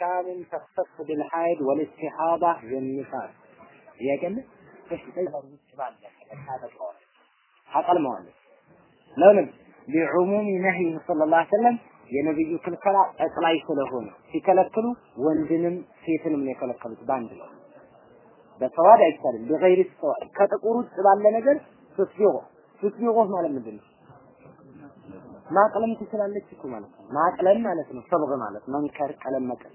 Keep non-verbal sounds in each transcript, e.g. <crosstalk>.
أحكام تختص بالحيض والاستحاضة والنفاس يقل በሽታ ይባል አቀል ማለት ለምን ሊዑሙም ነህይ ሰለላሁ ዐለይሂ ወሰለም የነብዩ ክልከላ ጠቅላይ ስለሆነ ሲከለክሉ ወንድንም ሴትንም ነው የከለከሉት በአንድ ነው። በሰዋድ አይቻልም። በገይር ሰዋድ ከጥቁር ውጭ ባለ ነገር ሱስቢጎ ሱስቢጎ ማለት ምንድን ነው? ማቅለም ትችላለች እኮ ማለት ነው። ማቅለም ማለት ነው። ሰብግ ማለት መንከር፣ ቀለም መቀል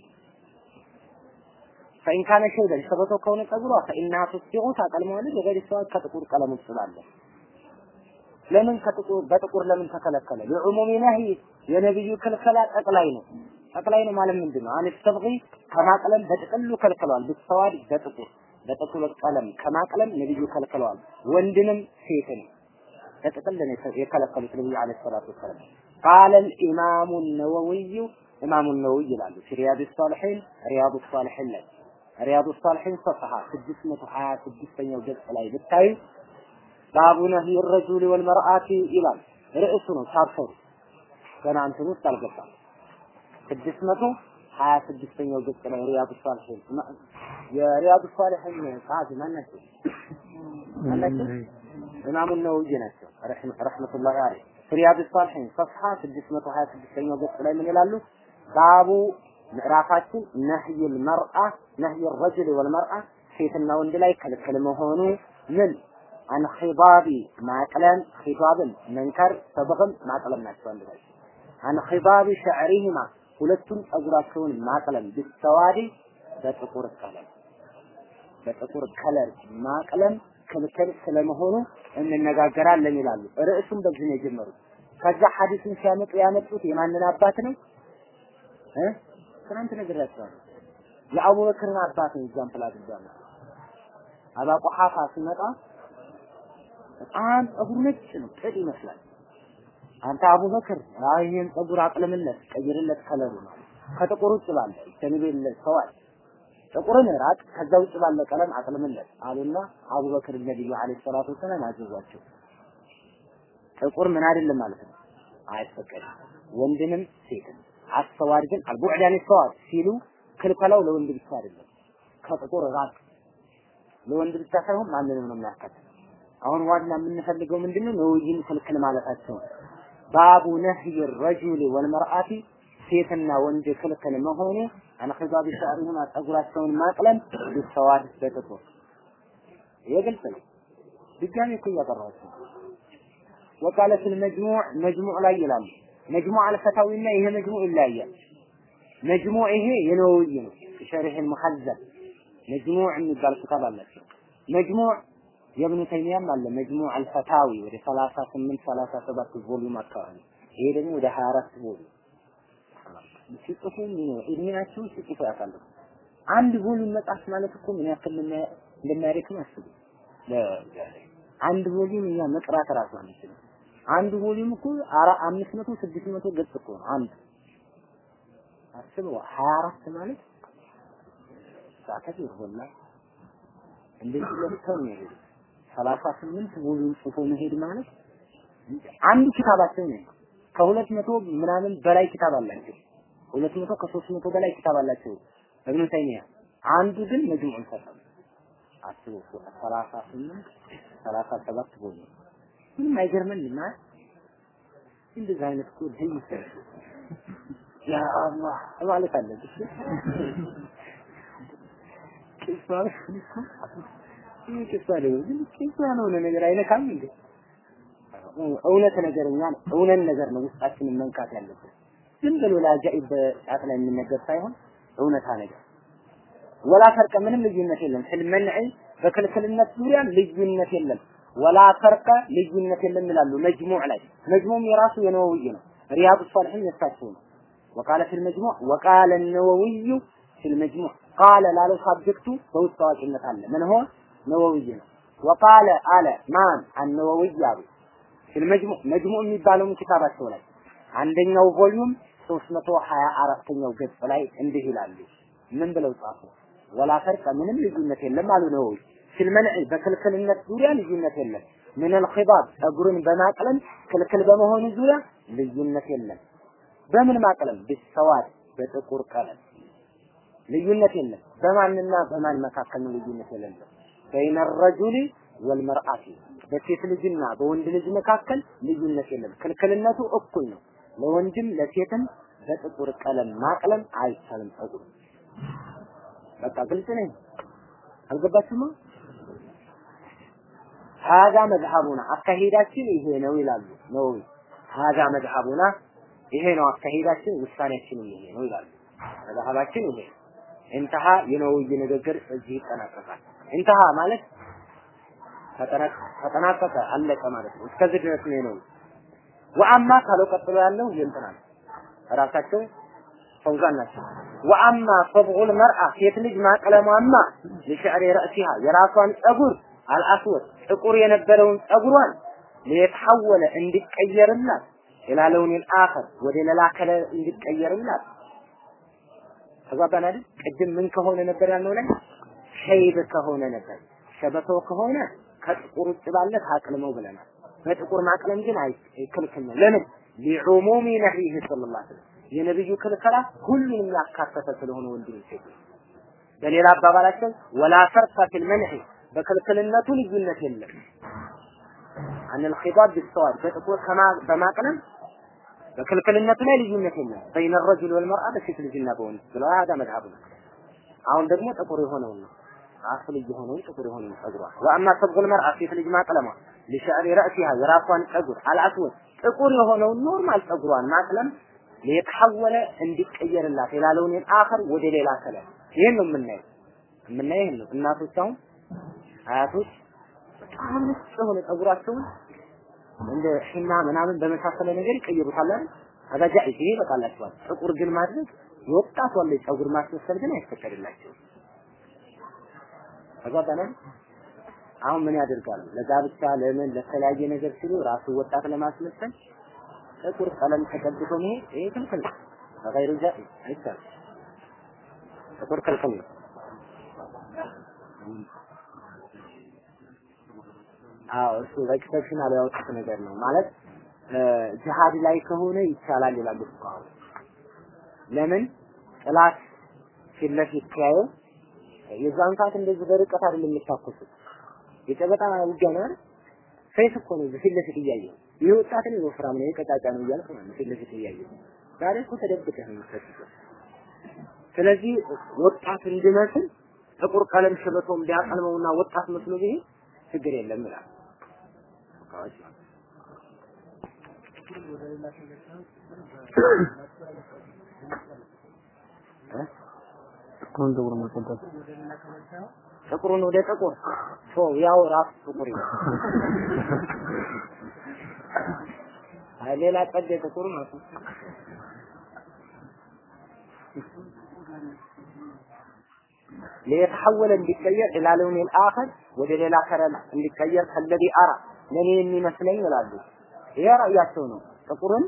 ፈኢን ካነ ሸይበን ሸበቶ ከሆነ ጸጉሯ ፈኢንሃ ቱስቢዑ ታቀልመዋለች ወገድ ሰዋ ከጥቁር ቀለም ትላለች። ለምን ከጥቁር በጥቁር ለምን ተከለከለ? የዑሙሚ ነህይ የነብዩ ክልከላ ጠቅላይ ነው። ጠቅላይ ነው ማለት ምንድን ነው? አን ሰብቂ ከማቅለም በጥቅሉ ከልክለዋል። ብትሰዋድ በጥቁር በጥቁር ቀለም ከማቅለም ነብዩ ከልክለዋል። ወንድንም ሴትን በጥቅል ነው የከለከሉት ነብዩ عليه الصلاة والسلام። قال الإمام النووي ኢማሙ ነወዊ ይላሉ في رياض الصالحين ሪያድ ሷሊሒን ላይ ሪያዱ ሷሊሒን صفحة 626ኛው ገጽ ላይ ብታዩ باب نهي الرجل والمرأة ይላል። ርዕሱ ነው chapter ኡ ገና እንትን ውስጥ አልገባም። ስድስት መቶ ሀያ ስድስተኛው ገጽ ላይ ሪያዱ ሷሊሒን የሪያዱ ሷሊሒን ጸሐፊ ማን ናቸው? ኢማሙ ነወዊ ናቸው። رحمة الله عليه ሪያዱ ሷሊሒን صفحة ስድስት መቶ ሀያ ስድስተኛው ገጽ ላይ ምን ይላሉ? باب ምዕራፋችን نهي المرأة نهي الرجل والمرأة ሴትና ወንድ ላይ ክልክል መሆኑ ምን? عن خضاب ማቅለም خضاب ን መንከር صبغ ም ማቅለም ናቸው አንድ ላይ። عن خضاب شعرهما ሁለቱም ጸጉራቸውን ማቅለም بالسواد በጥቁር ቀለም። በጥቁር color ማቅለም ክልክል ስለመሆኑ እንነጋገራለን ይላሉ። ርዕሱን በዚህ ነው የጀመሩት። ከዛ ሐዲሱን ሲያመጡ ያመጡት የማንን አባት ነው ትናንት ነግሬያቸዋለሁ። የአቡበክርን አባት example አድርጋለሁ። አባ ቁሐፋ ሲመጣ በጣም ጸጉሩ ነጭ ነው፣ ጥድ ይመስላል። አንተ አቡበክር ይሄን ጸጉር አቅልምለት፣ ቀይርለት ከለሩ ነው ከጥቁር ውጭ ባለ ተንቤለት ሰዋል ጥቁርን ራቅ፣ ከዛ ውጭ ባለ ቀለም አቅልምለት አሉና አቡበክር ነብዩ አለይሂ ሰላቱ ወሰላም አዘዟቸው። ጥቁር ምን አይደለም ማለት ነው አይፈቀድም። ወንድንም ሴትም አስተዋድ ግን አልቡዕድ ያኔ ሰዋድ ሲሉ ክልከላው ለወንድ ብቻ አይደለም፣ ከጥቁር ራቅ ለወንድ ብቻ ሳይሆን ማንንም ነው የሚያካትት። አሁን ዋና የምንፈልገው ምንድነው ነውይን ክልክል ማለታቸው ባቡ ነህይ ረጁል ወልመርአቲ ሴትና ወንድ ክልክል መሆኑ አንኺዛብ ሸዕሪሁን ጸጉራቸውን ማቅለም ቢሰዋድ በጥቁር ይሄ ግልጽ ነው። ድጋሜ እኮ እያቀረባቸው ወቃለ መጅሙዕ መጅሙዕ ላይ ይላሉ። መጅሙዕ አልፈታዊና ይሄ መጅሙዕ ይለያያል። መጅሙዕ ይሄ የነወዊ ነው። ሸሪህ ሙሐዘብ መጅሙዕ የሚባል ክታብ አላቸው። መጅሙዕ የብኑ ተይሚያም አለ መጅሙዕ አልፈታዊ ወደ 38 37 ቮሉም አካባቢ ይሄ ደግሞ ወደ 24 ቮሉም ሲጽፉ እድሜያቸው ሲጽፉ ያውቃሉ። አንድ ቮሉም መጽሐፍ ማለት እኮ ምን ያክል እንደሚያደክም አስቡ። አንድ ቮሉም እኛ መቅራት እራሱ አንችልም። አንድ ቮሉም እኮ አራ አምስት መቶ ስድስት መቶ ገጽ እኮ ነው አንድ አስበው ሀያ አራት ማለት ሳከት ይሆንላ እንደዚህ ለብተው ነው ሰላሳ ስምንት ቮሉም ጽፎ መሄድ ማለት አንዱ ኪታባቸው ነው። ከሁለት መቶ ምናምን በላይ ኪታብ አላቸው። ሁለት መቶ ከሶስት መቶ በላይ ኪታብ አላቸው እብኑ ተይሚያ። አንዱ ግን መጅሙዕ ፈታው አስቡ ሰላሳ ስምንት ሰላሳ ሰባት ቮሉም ምንም አይገርመንም ማለት እንደዚህ አይነት እኮ ድህይ ያ አላህ ማለት አለብሽ። ቂሷ ይህ ቂሷ ደግሞ ግን ቂሷ ነው ነገር አይነካም እንዴ? እውነት ነገርኛ እውነት ነገር ነው ውስጣችንን መንካት ያለበት ዝም ብሎ ለአጃኢብ በጫት ላይ የሚነገር ሳይሆን እውነታ ነገር። ወላ ፈርቀ ምንም ልዩነት የለም። ፊልመንዒ በክልክልነት ዙሪያ ልዩነት የለም ولا فرق ልዩነት የለም ይላሉ። መጅሙዕ ላይ መጅሙዕ የራሱ የነወውይ ነው። ሪያዱ ሷሊሒን የሳቸው ነው። وقال في المجموع وقال النووي في المجموع። قال ላለው subject ኡ በውስጥ ታዋቂነት አለ። ምን ሆ ነወውይ ነው። وقال አለ ማን? አነወውይ አሉ። في المجموع መጅሙዕ የሚባለውን ኪታባቸው ላይ አንደኛው volume 324ኛው ገጽ ላይ እንዲህ ይላሉ። ምን ብለው ጻፉ? ወላ ፈርቀ ምንም ልዩነት የለም አሉ ፊል መልዕ በክልክልነት ዙሪያ ልዩነት የለም። ምን አልኺዳብ ጸጉርን በማቅለም ክልክል በመሆኑ ዙሪያ ልዩነት የለም። በምን ማቅለም? ቢሰዋድ በጥቁር ቀለም ልዩነት የለም። በማንና በማን መካከል ነው ልዩነት የሌለው? በይነ ረጁሊ ወልመርአቲ በሴት ልጅና በወንድ ልጅ መካከል ልዩነት የለም። ክልክልነቱ እኩል ነው። ለወንድም ለሴትም በጥቁር ቀለም ማቅለም አይቻልም። ጸጉር በቃ ግልጽ ነኝ። አልገባችሁማ? ሀዛ መዝሀቡና አካሄዳችን ይሄ ነው ይላሉ ነው ሀዛ መዝሀቡና ይሄ ነው አካሄዳችን፣ ውሳኔያችን ይሄ ነው ይላሉ። መዝሀባችን ይሄ እንተሃ የነውይ ንግግር እዚህ ይጠናቀቃል። እንተሃ ማለት ተጠናቀቀ አለቀ ማለት ነው። እስከዚህ ድረስ ነው ነው ወአማ ካለው ቀጥሎ ያለው የእንትና ራሳቸው ፈውዛን ናቸው። ወአማ ሰብዑል መርአ ሴት ልጅ ማቅለሟማ ለሸዕሪ ረእሲሃ የራሷን ጸጉር አልአስወድ ጥቁር የነበረውን ጸጉሯን ሊተሐወለ እንዲቀየርላት ኢላ ለውኒል አኸር ወደ ሌላ ከለር እንዲቀየርላት? ቅድም ምን ከሆነ ነበር ያልነው ላይ ሸይብ ከሆነ ነበር። ሸበቶ ከሆነ ከጥቁር ውጭ ባለ ታቅልመው ብለናል። በጥቁር ማቅለም ግን ክልክል ነው። ለምን? ሊዑሙሚ ነህይህ ሰለላሁ ዐለይሂ ክልከላ ሁሉንም ያካተተ ስለሆነ ወንድ ሴት በሌላ አባባላቸው ወላ ፈርቀ ፊል መንዕ በክልክልነቱ ልዩነት የለም። አን الخطاب بالسواد በጥቁር ከማ በማቅለም በክልክልነቱ ላይ ልዩነት የለም። በይነ الرجل والمرأة በሴት ልጅና በወንድ ብለው هذا مذهب ነው። አሁን ደግሞ ጥቁር የሆነው ነው አስል የሆነውን ጥቁር የሆነውን ጸጉሯ ወአማ ሰብጉል መርአ ሴት ልጅ ማቅለሟ ለሸዕሪ ረእሲሃ የራሷን ጸጉር አልአስወድ ጥቁር የሆነውን ኖርማል ጸጉሯን ማቅለም የተሐወለ እንዲቀየርላት የላለውን አኸር ወደ ሌላ ከለር ይሄን ነው የምናየው የምናየው ይሄን ነው እናቶች አሁን አያቶች በጣም ነጭ የሆነ ጸጉራቸውን እንደ ሒና ምናምን በመሳሰለ ነገር ይቀይሩታል አይደል? አዛጃ ይሄ በቃላቸዋል ጥቁር ግን ማድረግ የወጣቷ ላይ ጸጉር ማስመሰል ግን አይፈቀድላቸውም። ተጓባናል አሁን ምን ያደርጋሉ? ለጋብቻ ለምን? ለተለያየ ነገር ሲሉ ራሱ ወጣት ለማስመሰል ጥቁር ቀለም ተቀብቶ መሄድ ይሄ ክልክል ነው። በገይሩ ጃኢዝ አይቻልም። ጥቁር ክልክል ነው አዎ እሱ exceptional ያወጡት ነገር ነው። ማለት ጅሃድ ላይ ከሆነ ይቻላል ይላሉ ፉቃሃው። ለምን? ጠላት ፊት ለፊት ሲያዩ የዛን ሰዓት እንደዚህ በርቀት አይደለም የሚታኮሱት። የጨበጣ ውጊያ ነው አይደል? ሰይፍ እኮ ነው ፊት ለፊት እያየሁ ይህ ወጣት ነው ወፍራም ነው ቀጫጫ ነው እያልኩ ነው ፊት ለፊት እያየሁ ዛሬ እኮ ተደብቀህ ነው የምትፈትሸው ስለዚህ ወጣት እንድመስል ጥቁር ቀለም ሽበቶም ቢያቀልመውና ወጣት መስሎ ቢሄድ ችግር የለም ይላል ፉቃዎች ጥቁሩን ጥቁር መቀባት ጥቁሩን ወደ ጥቁር ቶ ያው ራሱ ጥቁር ይላል። አይ ሌላ ቀድ ጥቁር ነው። ليتحول እንዲቀየር إلى لون آخر ወደ ሌላ color እንዲቀየር كالذي أرى ለኔ የሚመስለኝ ይላሉ። ይሄ ራእያቸው ነው። ጥቁርን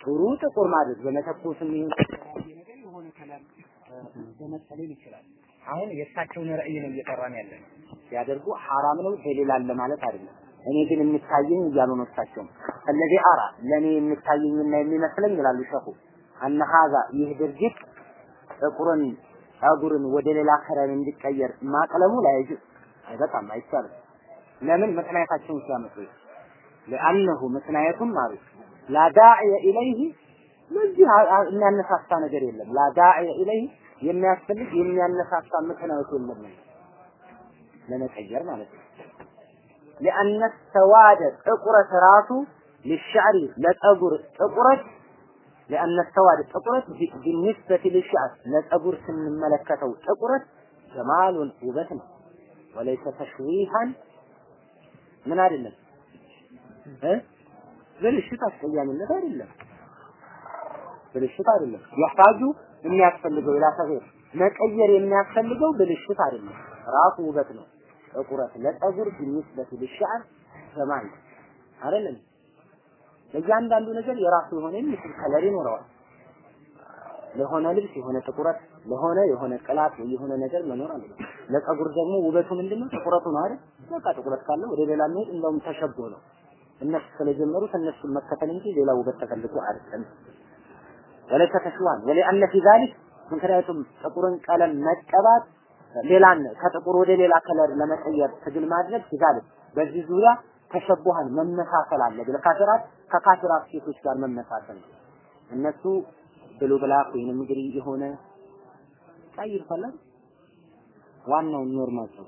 ጥሩ ጥቁር ማድረግ በመተኮስም ይሁን ነገር የሆነ color በመሰለኝ ይችላል። አሁን የእሳቸውን ራእይ ነው እየጠራን ያለን። ሲያደርጉ ሐራም ነው ደሊል አለ ማለት አይደለም። እኔ ግን የሚታየኝ እያሉ ነው እሳቸውም كالذي أرى ለኔ የሚታየኝና የሚመስለኝ ይላሉ ሸኹ አነ ሀዛ ይህ ድርጊት ጥቁርን ጸጉርን ወደ ሌላ ከለር እንዲቀየር ማቅለሙ ላይጅ አይበቃም፣ አይቻልም። ለምን ምክንያታቸውን ሲያመጡ ለአነሁ ምክንያቱም አሉ ላ ዳዕየ ኢለይህ ለዚህ የሚያነሳሳ ነገር የለም። ላ ዳዕየ ኢለይህ የሚያስፈልግ የሚያነሳሳ ምክንያት የለም ለመቀየር ማለት ነው። لأن السواد ጥቁረት ራሱ للشعر ለጸጉር ጥቁረት لأن السواد ጥቁረት بالنسبة للشعر ለጸጉር ስንመለከተው ጥቁረት ጀማሉን ውበት ነው ወለይሰ ተሽዊሃን ምን አይደለም? እ? ብልሽት አስቀያሚነት አይደለም። ብልሽት አይደለም። የሕታጁ የሚያስፈልገው ተገይር መቀየር የሚያስፈልገው ብልሽት አይደለም። ራሱ ውበት ነው። ጥቁረት ለጸጉር ቢኒስበት ልሻዕር ጀማል አይደለም ለእያንዳንዱ ነገር የራሱ የሆነ የሚስል ከለር ይኖረዋል። ለሆነ ልብስ የሆነ ጥቁረት ለሆነ የሆነ ቅላት የሆነ ነገር መኖር አለ ለጸጉር ደግሞ ውበቱ ምንድነው ጥቁረቱ ነው አይደል በቃ ጥቁረት ካለ ወደ ሌላ መሄድ እንደውም ተሸቦ ነው እነሱ ስለጀመሩት እነሱን መከተል እንጂ ሌላ ውበት ተፈልጎ አይደለም ወለከ ተሽዋን ወለአነ ፊ ዛሊክ ምክንያቱም ጥቁርን ቀለም መቀባት ሌላን ከጥቁር ወደ ሌላ ከለር ለመቀየር ትግል ማድረግ ይዛል። በዚህ ዙሪያ ተሸቡሃን መመሳሰል አለ። ለካፊራት ከካፊራት ሴቶች ጋር መመሳሰል ነው። እነሱ ብሉ ብላክ ወይንም እንግዲህ የሆነ ቀይ ይፈላል ዋናውን ኖርማል ነው።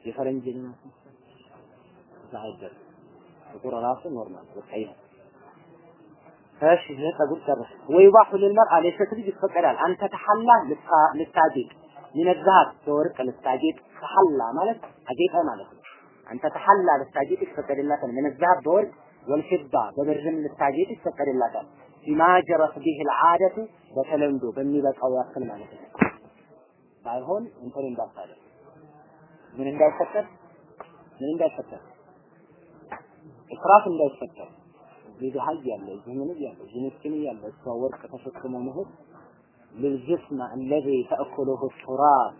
የፈረንጅ ነው ዛይደር ጥቁር ራሱ ኖርማል ቀይ ነው። እሺ ለፀጉር ጨረስ ወይባሁ ለልመርአ ለሴት ልጅ ይፈቀዳል አንተ ተሐላ ልታጌጥ ሚነዛሃብ በወርቅ ልታጌጥ ተሐላ ማለት አጌጠ ማለት ነው። አንተ ተሐላ ልታጌጥ ይፈቀድላታል። ሚነዛሃብ በወርቅ ወልፊዳ በብርም ልታጌጥ ይፈቀድላታል። ቢማ ቢህ ልዓደቱ በተለምዶ በሚበቃው ያክል ማለት ነው። ባይሆን እንትን እንዳታለ ምን እንዳይፈጠር ምን እንዳይፈጠር ኢስራፍ እንዳይፈጠር እዚህ ድሀ እያለ እዚህ ምን እያለ እዚህ ምስኪን እያለ እሷ ወርቅ ተሸክሞ መሄድ للجسم الذي تأكله التراب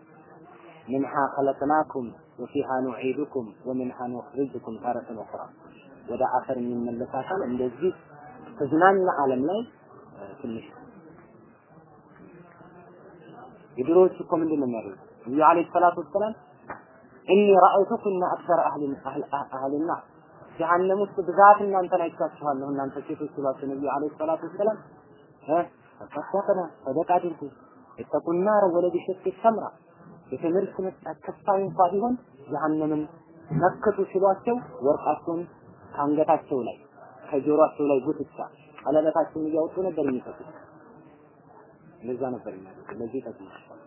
منها خلقناكم وفيها نعيدكم ومنها نخرجكم تارة أخرى ወደ አፈር የሚመለስ አካል እንደዚህ ተዝናና ዓለም ላይ ትንሽ የድሮዎቹ እኮ ምንድን ነው የሚያደርጉት? ነቢዩ ዓለይሂ ሰላቱ ወሰላም እኒ ረአይቱኩና አክሰረ አህሊ ጀሀነም ውስጥ ብዛት እናንተን አይቻችኋለሁ እናንተ ሴቶች ሲሏቸው ነቢዩ ዓለይሂ ሰላቱ ወሰላም ፈቀና ሰደቃ አድርጉ የተቁና ወለድ ሸክ ሰምራ የትምህርት መስጠት ከፋይ እንኳ ቢሆን ጀሀነምን መክቱ ሲሏቸው ወርቃቸውን ከአንገታቸው ላይ ከጆሮአቸው ላይ ጉትቻ ቀለበታቸውን እያወጡ ነበር የሚሰጡት። እንደዛ ነበር የሚያደርጉት። ለዚህ ይጠቅማቸዋል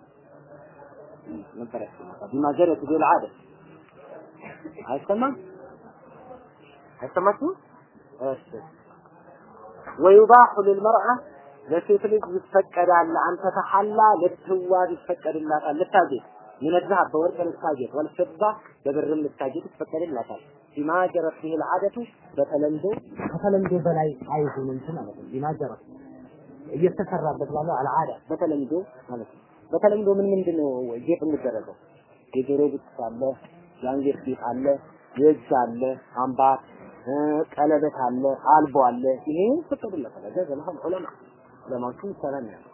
ነበር ያስቀምጣል። ቢማ ጀረት ቢል ዓደ አይሰማም አይሰማችሁም? እሺ ወዩባሑ ልልመርአ ለሴት ልጅ ይፈቀዳል። አንተ ተሐላ ልትዋብ ይፈቀድላታል። ልታጌጥ ሚነዛህ በወርቅ ልታጌጥ ወልፍዳ በብርም ልታጌጥ ይፈቀድላታል። ቢማ ጀረት ቢህ ልዓደቱ በተለምዶ ከተለምዶ በላይ እንትን ማለት ነው። ቢማ ጀረት እየተሰራበት ባለው አልዓዳ በተለምዶ ማለት ነው። በተለምዶ ምን ምንድን ነው ጌጥ የሚደረገው? የጆሮ ብቻ አለ፣ የአንገት ጌጥ አለ፣ የእጅ አለ፣ አምባር፣ ቀለበት አለ፣ አልቦ አለ። ይሄ ይፈቀድለታል። ጀዘለሁም ዑለማ ዑለማዎቹ ይሰራል ያለው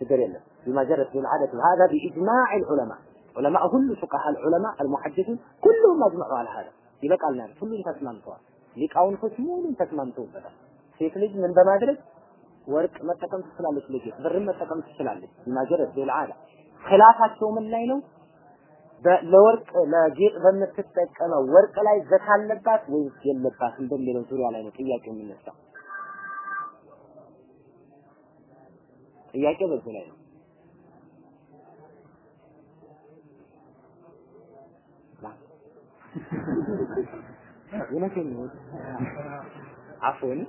ችግር የለም። بما جرت بالعادة هذا بإجماع العلماء علماء كل فقهاء العلماء المحدثين كلهم أجمعوا على هذا ይበቃል ማለት ሁሉም ተስማምተዋል። ሊቃውንቶች ሙሉም ተስማምተውበታል። ሴት ልጅ ምን በማድረግ ወርቅ መጠቀም ትችላለች፣ ልጅ ብርም መጠቀም ትችላለች። ማጀረት ቢልዓዳ ኺላፋቸው ምን ላይ ነው? ለወርቅ ለጌጥ በምትጠቀመው ወርቅ ላይ ዘካ አለባት ወይስ የለባትም በሚለው ዙሪያ ላይ ነው ጥያቄው የሚነሳው። ጥያቄው በዚህ ላይ ነው። እውነቴን <laughs> ነው። አፎን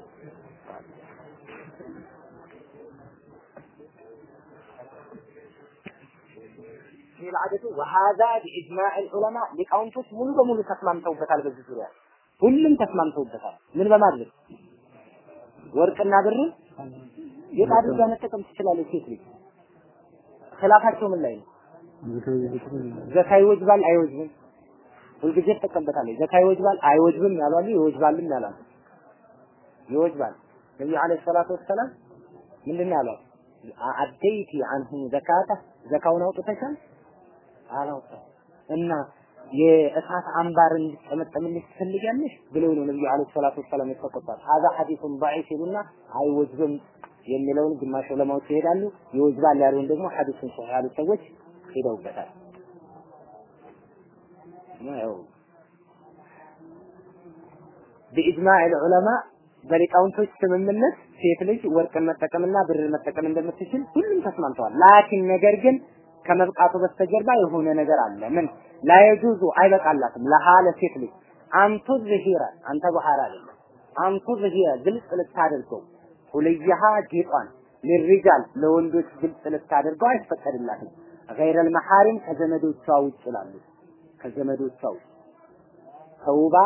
ይል አደቱ ወሃዛ ቢኢጅማዕ ዑለማ ሊቃውንቶች ሙሉ በሙሉ ተስማምተውበታል። በዚህ ዙሪያ ሁሉም ተስማምተውበታል። ምን በማድረግ ወርቅና ብርን ጌጥ አድርጋ መጠቀም ትችላለች ሴት ልጅ። ኺላፋቸው ምን ላይ ነው? ዘካ ይወጅባል አይወጅብም? ሁልጊዜ ትጠቀምበታለች። ዘካ ይወጅባል አይወጅብም ያሏሉ፣ ይወጅባልም ያሏሉ። ይወጅባል ነቢዩ ዓለይሂ ሰላቱ ወሰላም ምንድን ያሏል? አደይቲ አንሁ ዘካታ ዘካውን አውጥተሻል አላውቅም እና የእሳት አምባር እንዲጠመጠምልሽ ትፈልጊያለሽ ብለው ነው ነብዩ አለይሂ ሰላቱ ወሰላም የተቆጣት። ሀዛ ሐዲሱን ضعيف ይሉና አይወጅብም የሚለውን ግማሽ ዑለማዎች ይሄዳሉ። ይወጅባል ያሉን ደግሞ ሐዲሱን ሶሒህ ያሉ ሰዎች ሄደውበታል። ያው በኢጅማዕ ዑለማ በሊቃውንቶች ስምምነት ሴት ልጅ ወርቅን መጠቀምና ብርን መጠቀም እንደምትችል ሁሉም ተስማምተዋል። ላኪን ነገር ግን ከመብቃቱ በስተጀርባ የሆነ ነገር አለ። ምን ላየጁዙ አይበቃላትም። ለሃ ለሴት ልጅ አንቱ ዝሂረ አንተ ባህር አይደለም አንቱ ዝሂረ ግልጽ ልታደርገው ሁልያሃ ጌጧን ለሪጃል ለወንዶች ግልጽ ልታደርገው አይፈቀድላትም። ገይረል መሐሪም ከዘመዶቿ ውጭ ላሉ ከዘመዶቿ ውጭ ተውባ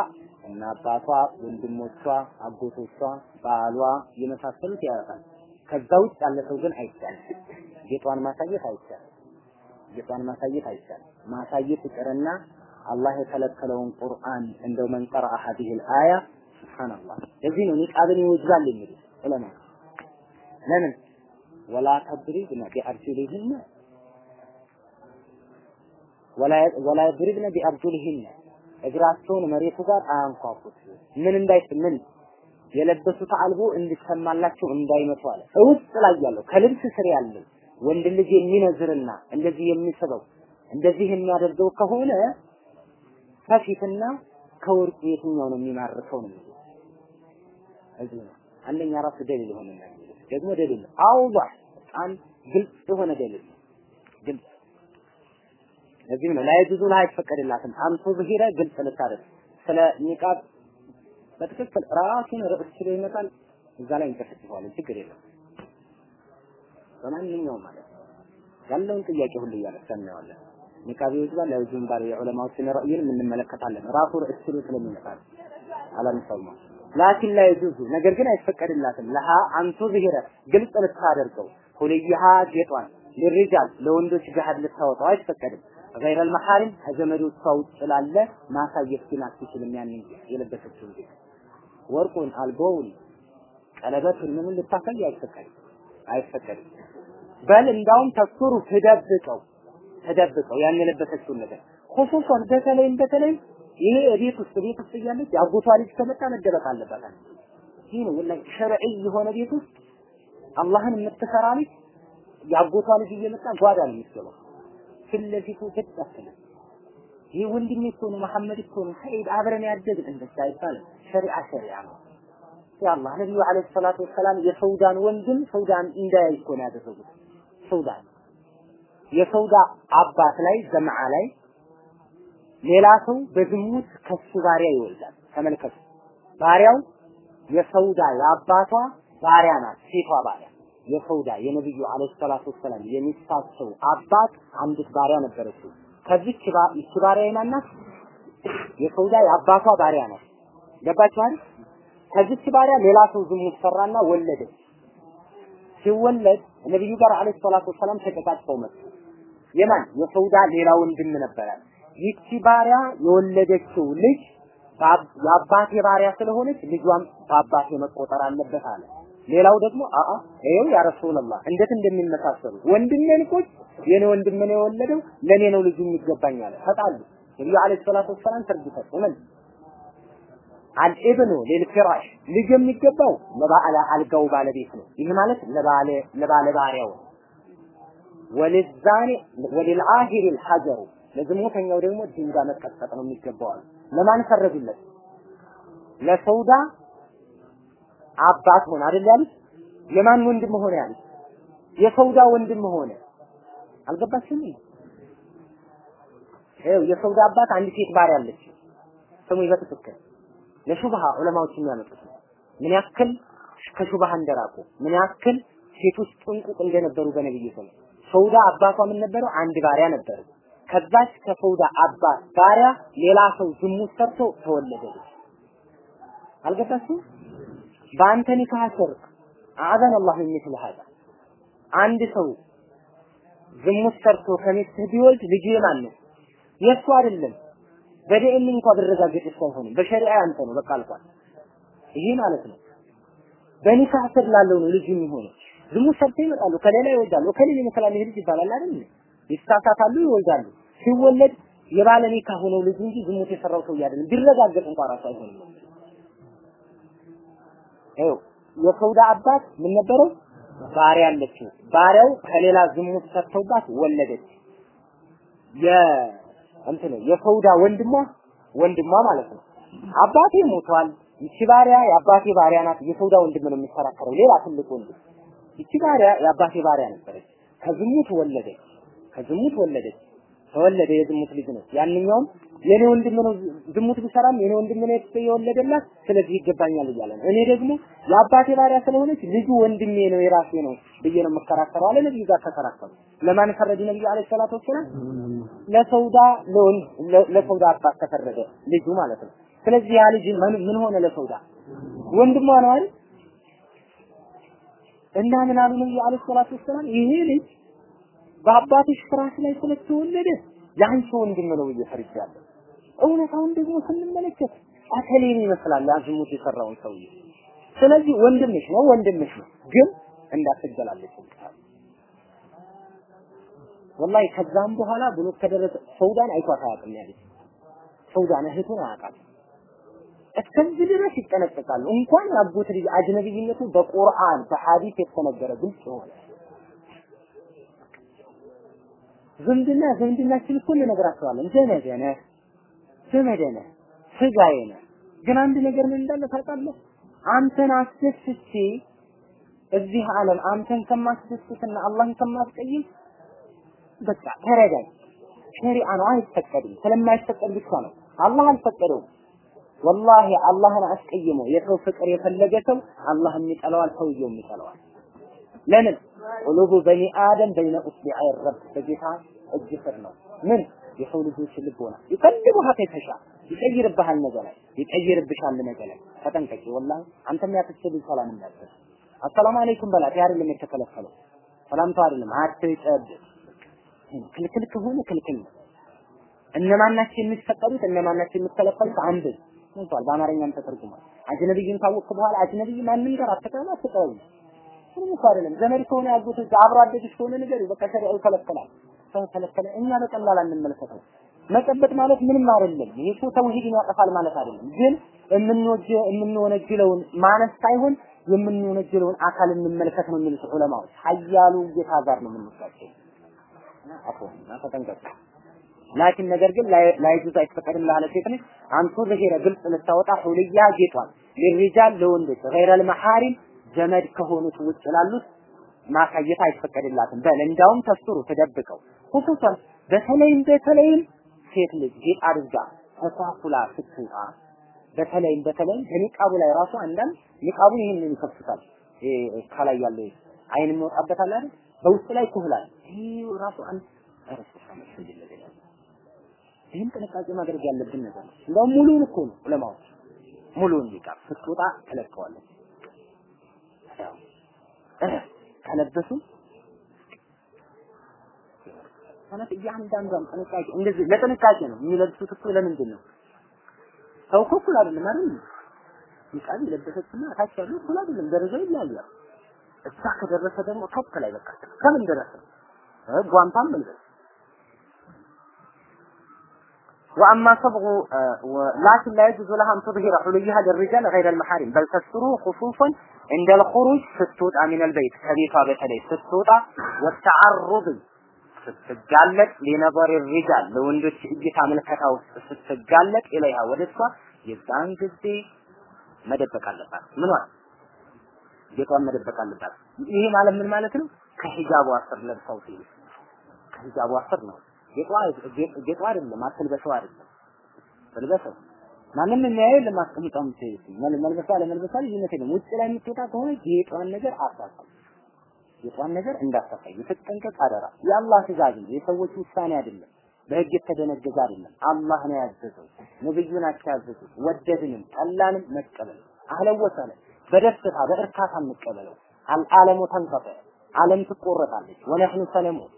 እና አባቷ፣ ወንድሞቿ፣ አጎቶቿ፣ ባሏ የመሳሰሉት ያደርጋል። ከዛ ውጭ ያለ ሰው ግን አይቻልም። ጌጧን ማሳየት አይቻልም። ጌጧን ማሳየት አይቻልም። ማሳየት ይቅርና አላህ የከለከለውን ቁርአን እንደው መን ቀረአ ሀዲሂል አያ ሱብሃንአላህ። ለዚህ ነው ኒቃብን ይወጅባል የሚሉት ዑለማ። ለምን ወላ ተድሪብነ ቢአርጁሊሂነ ወላ ይድሪብነ ቢአርጁሊሂነ እግራቸውን መሬቱ ጋር አያንኳኩት። ምን እንዳይ ምን የለበሱት አልቦ እንዲሰማላቸው እንዳይመቱ አለ። ውስጥ ላይ ያለው ከልብስ ስር ያለው ወንድ ልጅ የሚነዝርና እንደዚህ የሚስበው እንደዚህ የሚያደርገው ከሆነ ከፊትና ከወርቁ የትኛው ነው የሚማርከው ነው እዚህ ነው። አንደኛ ራሱ ደሊል ሆነ ደግሞ ደሊል አውضح በጣም ግልጽ የሆነ ደሊል ግልጽ። ለዚህም ነው። ላይጁዙ ላይ አይፈቀድላትም። አንቱ ዝሂረ ግልጽ ልታደርግ። ስለ ኒቃብ በትክክል ራሱን ርዕስ ችሎ ይመጣል። እዛ ላይ እንጨፈጭፈዋለን ችግር የለም በማንኛውም ማለት ነው ያለውን ጥያቄ ሁሉ እያነሳን እናየዋለን ኒቃብ ይወጅባል ለውጁም ባለ የዑለማዎችን ረእይን እንመለከታለን ራሱ ርዕስ ችሎ ስለሚመጣ አላንሰውማ ላኪን ላይ ጁዙ ነገር ግን አይፈቀድላትም ለሃ አንቱ ዝሂረ ግልጽ ልታደርገው ሁልይሃ ጌጧን ለሪጃል ለወንዶች ገሃድ ልታወጣው አይፈቀድም غير المحارم ከዘመዶቿ ውጭ ላለ ማሳየት ግን አትችልም ያንን የለበሰችውን ጌጥ ወርቁን አልቦውን ቀለበቱን ምንም ልታሳይ አይፈቀድም አይፈቀድም። በል እንዳውም ተስሩ ትደብቀው ተደብቀው ያን የለበሰችውን ነገር ኹሱሰን በተለይም በተለይ ይሄ ቤት ውስጥ ቤት ውስጥ እያለች አጎቷ ልጅ ከመጣ መደበቅ አለበት ይህ ነው ወላሂ ሸርዒ የሆነ ቤት ውስጥ አላህን የምትፈራ ልጅ የአጎቷ ልጅ እየመጣ ጓዳ ነው የምትገባው። ፊት ለፊቱ ይህ ወንድሜ እኮ ነው መሐመድ እኮ ነው ሰዒድ አብረን ያደግን እንደዛ አይባልም። ሸሪዓ ሸሪዓ ነው ያላህ ነቢዩ አለይሂ ሰላቱ ወሰላም የሰውዳን ወንድም ሰውዳን እንዳያይ እኮ ነው ያደረጉት ሰውዳን የሰውዳ አባት ላይ ዘምዓ ላይ ሌላ ሰው በዝሙት ከሱ ባሪያ ይወልዳል ተመልከቱ ባሪያው የሰውዳ የአባቷ ባሪያ ናት ሴቷ ባሪያ የሰውዳ የነብዩ አለይሂ ሰላቱ ወሰላም የሚስታቸው አባት አንዲት ባሪያ ነበረችው። ከዚች ባሪያ የማናት? የሰውዳ የአባቷ ባሪያ ናት። ገባችሁ አይደል? ከዚች ባሪያ ሌላ ሰው ዝሙት ሰራና ወለደች። ሲወለድ ነብዩ ጋር አለይሂ ሰላቱ ወሰላም ተጨቃጭተው መጡ። የማን የሰውዳ ሌላ ወንድም ነበረ። ይቺ ባሪያ የወለደችው ልጅ የአባቴ ባሪያ ስለሆነች ልጇም በአባቴ መቆጠር አለበት አለ። ሌላው ደግሞ አአ ይኸው ያ ረሱላህ እንዴት እንደሚመሳሰሉ ወንድሜን እኮ የኔ ወንድም ነው የወለደው ለኔ ነው ልጁ የሚገባኝ አለ ተጣሉ ነብዩ አለይሂ ሰላቱ ወሰላም ሰጡ ምን አልኢብኑ ሊልፍራሽ ልጅ የሚገባው ለባለ አልጋው ባለቤት ነው። ይህ ማለት ለባለ ለባለ ባሪያው ወልዛኒ ወልልአሂር አልሐጀሩ ለዝሙተኛው ደግሞ ድንጋይ መቀጥቀጥ ነው የሚገባው። ለማን ፈረዱለት? ለሰውዳ አባት ሆነ አይደል ያሉት? የማን ወንድም ሆነ ያሉት? የሰውዳ ወንድም ሆነ። አልገባችሁም? ይኸው የሰውዳ አባት አንድ ሴት ባሪያ አለች። ስሙ በትክክል ለሹብሃ ዑለማዎች የሚያመጡት ምን ያክል ከሹብሃ እንደራቁ ምን ያክል ሴቶች ጥንቁቅ እንደነበሩ በነብዩ ስም ሰውዳ አባቷ ምን ነበረው? አንድ ባሪያ ነበረ። ከዛች ከሰውዳ አባት ባሪያ ሌላ ሰው ዝሙት ሰርቶ ተወለደች። አልገባችም? በአንተ ኒካህ ስር አዘን አላህ ሀዛ አንድ ሰው ዝሙት ሰርቶ ከሚስትህ ቢወልድ ልጁ የማን ነው? የእሱ አይደለም። በዲኤንኤ እንኳን ብረጋገጥ አይሆንም። በሸሪዓ ያንተ ነው። በቃ አልቋል። ይሄ ማለት ነው። በኒካህ ስር ላለው ነው ልጁ የሚሆነው። ዝሙት ሰርቶ ይመጣሉ፣ ከሌላ ይወልዳሉ። ከሌላ ይመስላል ይሄ ልጅ ይባላል አይደል? ይሳሳታሉ፣ ይወልዳሉ። ሲወለድ የባለ ኒካህ ሆነው ልጁ እንጂ ዝሙት የሰራው ሰው አይደለም። ቢረጋገጥ እንኳን ራሱ አይሆንም። ይኸው የሰውዳ አባት ምን ነበረው? ባሪያ አለችው። ባሪያው ከሌላ ዝሙት ሰርተውባት ወለደች። እንትን የሰውዳ ወንድሟ ወንድሟ ማለት ነው። አባቴ ሞቷል። ይቺ ባሪያ የአባቴ ባሪያ ናት። የሰውዳ ወንድም ነው የሚከራከረው። ሌላ ትልቅ ወንድም። ይቺ ባሪያ የአባቴ ባሪያ ነበረች። ከዝሙት ወለደች። ከዝሙት ወለደች። ተወለደ የዝሙት ልጅ ነው። ያንኛውም የኔ ወንድም ነው ዝሙት ቢሰራም የኔ ወንድም ነው የወለደላት ስለዚህ ይገባኛል እያለ ነው። እኔ ደግሞ የአባቴ ባሪያ ስለሆነች ልጁ ወንድሜ ነው የራሴ ነው ብዬ ነው የምከራከረው አለ። ነብዩ ጋር ተከራከሩ። ለማን ፈረዱ? ነብዩ አለይሂ ሰላቱ ወሰላም ለሰውዳ ለሰውዳ አባት ተፈረደ ልጁ ማለት ነው። ስለዚህ ያ ልጅ ምን ሆነ? ለሰውዳ ወንድሟ ነው አይደል? እና ምን አሉ ነብዩ አለይሂ ሰላቱ ወሰላም ይሄ ልጅ በአባትሽ ፍራሽ ላይ ስለተወለደ የአንቺ ወንድም ነው ብዬ ፈርጃለሁ። እውነታውን ደግሞ ስንመለከት አከሌን ይመስላል አዝሙት የሰራውን ሰውዬ። ስለዚህ ወንድምሽ ነው ወንድምሽ ነው፣ ግን እንዳትገላለች ወላሂ ከዛም በኋላ ብሎ ከደረሰ ሰውዳን አይቷት አያውቅም ያለች ሰውዳን እህቱን አያውቃትም። እስከዚህ ድረስ ይጠነቀቃሉ። እንኳን ያጎት ልጅ አጅነቢይነቱ በቁርአን በሐዲስ የተነገረ ግልጽ የሆነ ዝምድና ዝምድናችን እኮ እንነግራቸዋለን። ዘመዴ ነህ ስጋዬ ነህ። ግን አንድ ነገር ምን እንዳለ ታውቃለህ? አንተን አስደስቼ እዚህ ዓለም አንተን ከማስደስትና አላህን ከማስቀይም በቃ ተረዳኝ። ሸሪዓ ነው አይፈቀድም። ስለማይፈቀድ ብቻ ነው አላህ አልፈቀደውም። ወላሂ አላህን አስቀይሞ የሰው ፍቅር የፈለገ ሰው አላህም ይጠላዋል፣ ሰውየውም ይጠላዋል። ለምን ቁሉቡ በኒ አደም በይነ ኡስቢዐይ ረብ በጌታ እጅ ስር ነው። ምን የሰው ልጆች ልቦና ይፈልጉሃ ከይተሻ ይቀይርብሃል፣ ነገ ላይ ይቀይርብሻል፣ ነገ ላይ ተጠንቀቂ። ወላሂ አንተም ያትችል ሰላም እንዳትል አሰላሙ አለይኩም በላት። ያ አይደለም የተከለከለው ሰላምታው አይደለም አትጨብጥ። ክልክል ከሆነ ክልክል ነው። እነማን ናቸው የሚፈቀዱት እነማን ናቸው የሚከለከሉት? አንድ እንኳን በአማርኛም ተተርጉሟል። አጅነብይን ካወቅክ በኋላ አጅነብይ ማንም ጋር አትቀርም አትቀርም። ምንም እኮ አይደለም። ዘመድ ከሆነ ያጎት አብሮ አደግሽ ከሆነ ነገር በቃ ሸሪዓው ይከለከላል። ከለከለ እኛ በቀላል አንመለከተው። መጨበጥ ማለት ምንም አይደለም። ይሄ እኮ ተውሂድን ያጠፋል ማለት አይደለም። ግን የምንወጀ የምንወነጅለውን ማነስ ሳይሆን የምንወነጅለውን አካል እንመልከት ነው የሚሉት ዑለማዎች። ሀያሉ ጌታ ጋር ነው የምንጋጨው። አፎና ተጠንቀቁ። لكن ነገር ግን لا يجوز አይፈቀድም ላለ ሴት ልጅ أن تظهر ግልጽ ልታወጣ حليها ጌጧን للرجال ለወንዶች غير المحارم ዘመድ ከሆኑት ውጭ ላሉት ማሳየት አይፈቀድላትም። بل እንዳውም تستره ተደብቀው ሁሱሰን በተለይም በተለይም ሴት ልጅ ጌጥ አድርጋ ተኳኩላ ስትወጣ በተለይም በተለይም በኒቃቡ ላይ ራሱ አንዳንድ ኒቃቡን ይህንን ይከፍቱታል። ከላይ ያለው አይን የሚወጣበታል አይደል? በውስጥ ላይ ኩህላል። ይህ ራሱ አንድ ይህን ጥንቃቄ ማድረግ ያለብን ነገር ነው። እንደውም ሙሉውን እኮ ነው ዑለማዎች ሙሉውን ኒቃብ ስትወጣ ተለቀዋለች። ከለበሱ ማለት እያንዳንዷን ጥንቃቄ እንደዚህ ለጥንቃቄ ነው የሚለብሱት እኮ ለምንድን ነው? ሰው እኮ እኩል አይደለም አይደል? ኒቃብ የለበሰችና ታች ያለው እኩል አይደለም፣ ደረጃው ይለያያል። እዛ ከደረሰ ደግሞ ቶፕ ላይ በቃ ከምን ደረሰ ጓንታም መልበስ وأما صبغ لكن لا يجوز لها أن تظهر حليها للرجال غير المحارم بل تستره خصوصا عند الخروج ستوطأ من البيت كبيتا بتلي ستوطأ والتعرض ስትጋለጥ ሊነበር ሪጃል ለወንዶች እይታ ምልከታ ውስጥ ስትጋለጥ ኢለይሃ ወደ እሷ የዛን ጊዜ መደበቅ አለባት። ምኗን ጌጧን መደበቅ አለባት። ይሄ ማለት ምን ማለት ነው? ከሂጃቡ ስር ለብሰው ሲሉ ከሂጃቡ ስር ነው። ጌጧ ጌጧ አይደለም፣ አትልበሰው አይደለም፣ ትልበሰው ማንም የሚያየው ለማስቀምጫው የምትሄድ መልበሳ ለመልበሳ ልዩነት የለም። ውጭ ላይ የምትወጣ ከሆነ ጌጧን ነገር አሳሳል የጧን ነገር እንዳታሳይ የተጠንቀቅ አደራ። የአላህ ትእዛዝ ነው፣ የሰዎች ውሳኔ አይደለም። በህግ የተደነገገ አይደለም። አላህ ነው ያዘዘው፣ ነብዩ ናቸው ያዘዙት። ወደድንም ጠላንም መቀበል አህለን ወሰለ በደስታ በእርካታ እንቀበለው። አልዓለሙ ተንቀጠ ዓለም ትቆረጣለች። ወነህኑ ሰለሙን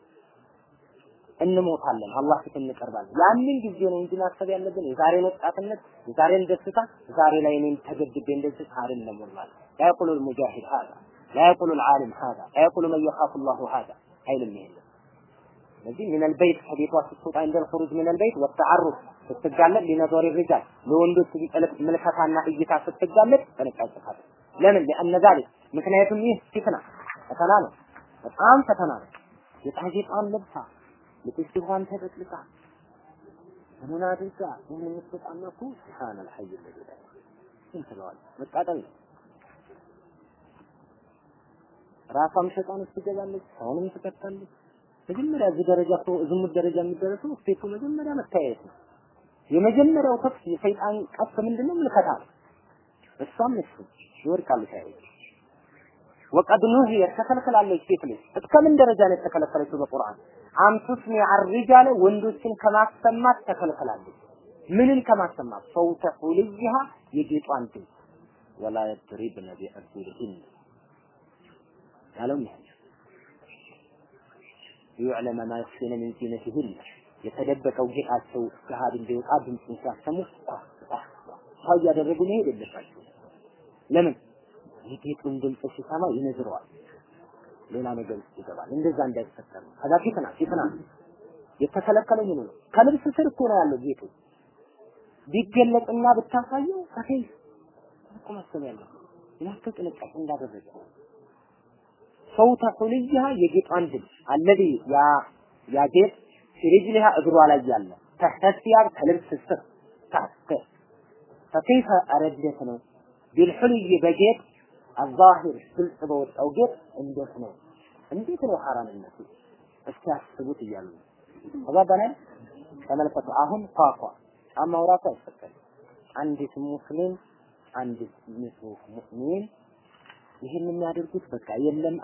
እንሞታለን አላህ ፊት እንቀርባለን። ያንን ጊዜ ነው እንጂ ማሰብ ያለብን የዛሬን ወጣትነት፣ የዛሬን ደስታ፣ ዛሬ ላይ እኔም ተገድቤ እንደዚህ አይደለም ወላሂ። ላ የቁሉ ልሙጃሂድ ሀዛ ላ የቁሉ ልዓሊም ሀዛ ላ የቁሉ መን አይልም። ይሄ ስለዚህ ሚነል በይት ከቤቷ ስትወጣ እንደል ኹሩጅ ሚነል በይት ወተዓሩፍ ስትጋለጥ ሊነዞሪ ሪጃል ለወንዶች መልከታና እይታ ስትጋለጥ ጥንቃቄ ለምን ሊአነ ዛሊክ ምክንያቱም ይህ ፊትና ፈተና ነው። በጣም ፈተና ነው። የጣጌጣን ለብሳ ልብስዋን ተጠቅልቃ ምን ምን የምትወጣና ሱብሃን አልሐይ ለዚህ ስንት መቃጠል ነው። ራሷም ሸጣን ትገዛለች፣ ሰውንም ትቀጣለች። መጀመሪያ እዚህ ደረጃ እኮ ዝሙት ደረጃ የሚደረሰው ስቴፑ መጀመሪያ መታየት ነው። የመጀመሪያው ከፍ የሰይጣን ቀፍ ምንድነው? ምልከታ ነው። እሷም እሱ ይወድቃሉ ሳይሆን። ወቀድ ኑሂየ ተከልክላለች ሴት ልጅ እስከምን ደረጃ ነው የተከለከለችው በቁርአን? አንቱስሚ አርጃለ ወንዶችን ከማሰማት ተከልክላለች ምንን ከማሰማት? ሰውተ ሁልይሃ የጌጧን ድምፅ። ወላ የድሪብነ ቢአርጁልሂን ያለው ይሄ ይዕለመ ማ ይኽፊነ ሚን የተደበቀው ጌጣቸው ገሃድ እንዲወጣ ድምፅን ሲያሰሙ እያደረጉ መሄድ የለባቸው ለምን? የጌጡን ድምፅ ሲሰማ ይነዝረዋል። ሌላ ነገር ውስጥ ይገባል። እንደዛ እንዳይፈጠር ነው። ከዛ ፊትና ፊትና። የተከለከለ ምን ነው? ከልብስ ስር እኮ ነው ያለው ጌጡ? ቢገለጥና ብታሳየው ከከይ እኮ ማሰብ ያለው። ያክል ጥንቃቄ እንዳደረገ። ሰውተ ሁልያ የጌጧን ድምፅ አለዚ ያ ያ ጌጥ ሲሪጅሊሃ እግሯ ላይ ያለ ተህተሲያር ከልብስ ስር ታስተ ፈከይፈ አረደት ነው ቢልሑልይ በጌጥ አዛሂር ግልጽ በወጣው ጌጥ እንዴት ነው እንዴት ነው ሐራምነቱ እስኪ አስቡት እያሉ ነው። ተባባናል ተመልከቱ። አሁን ኳኳ ጫማ ራሱ አይፈቀድም። አንዲት ሙስሊም አንዲት ንጹህ ሙእሚን ይህን የሚያደርጉት በቃ የለም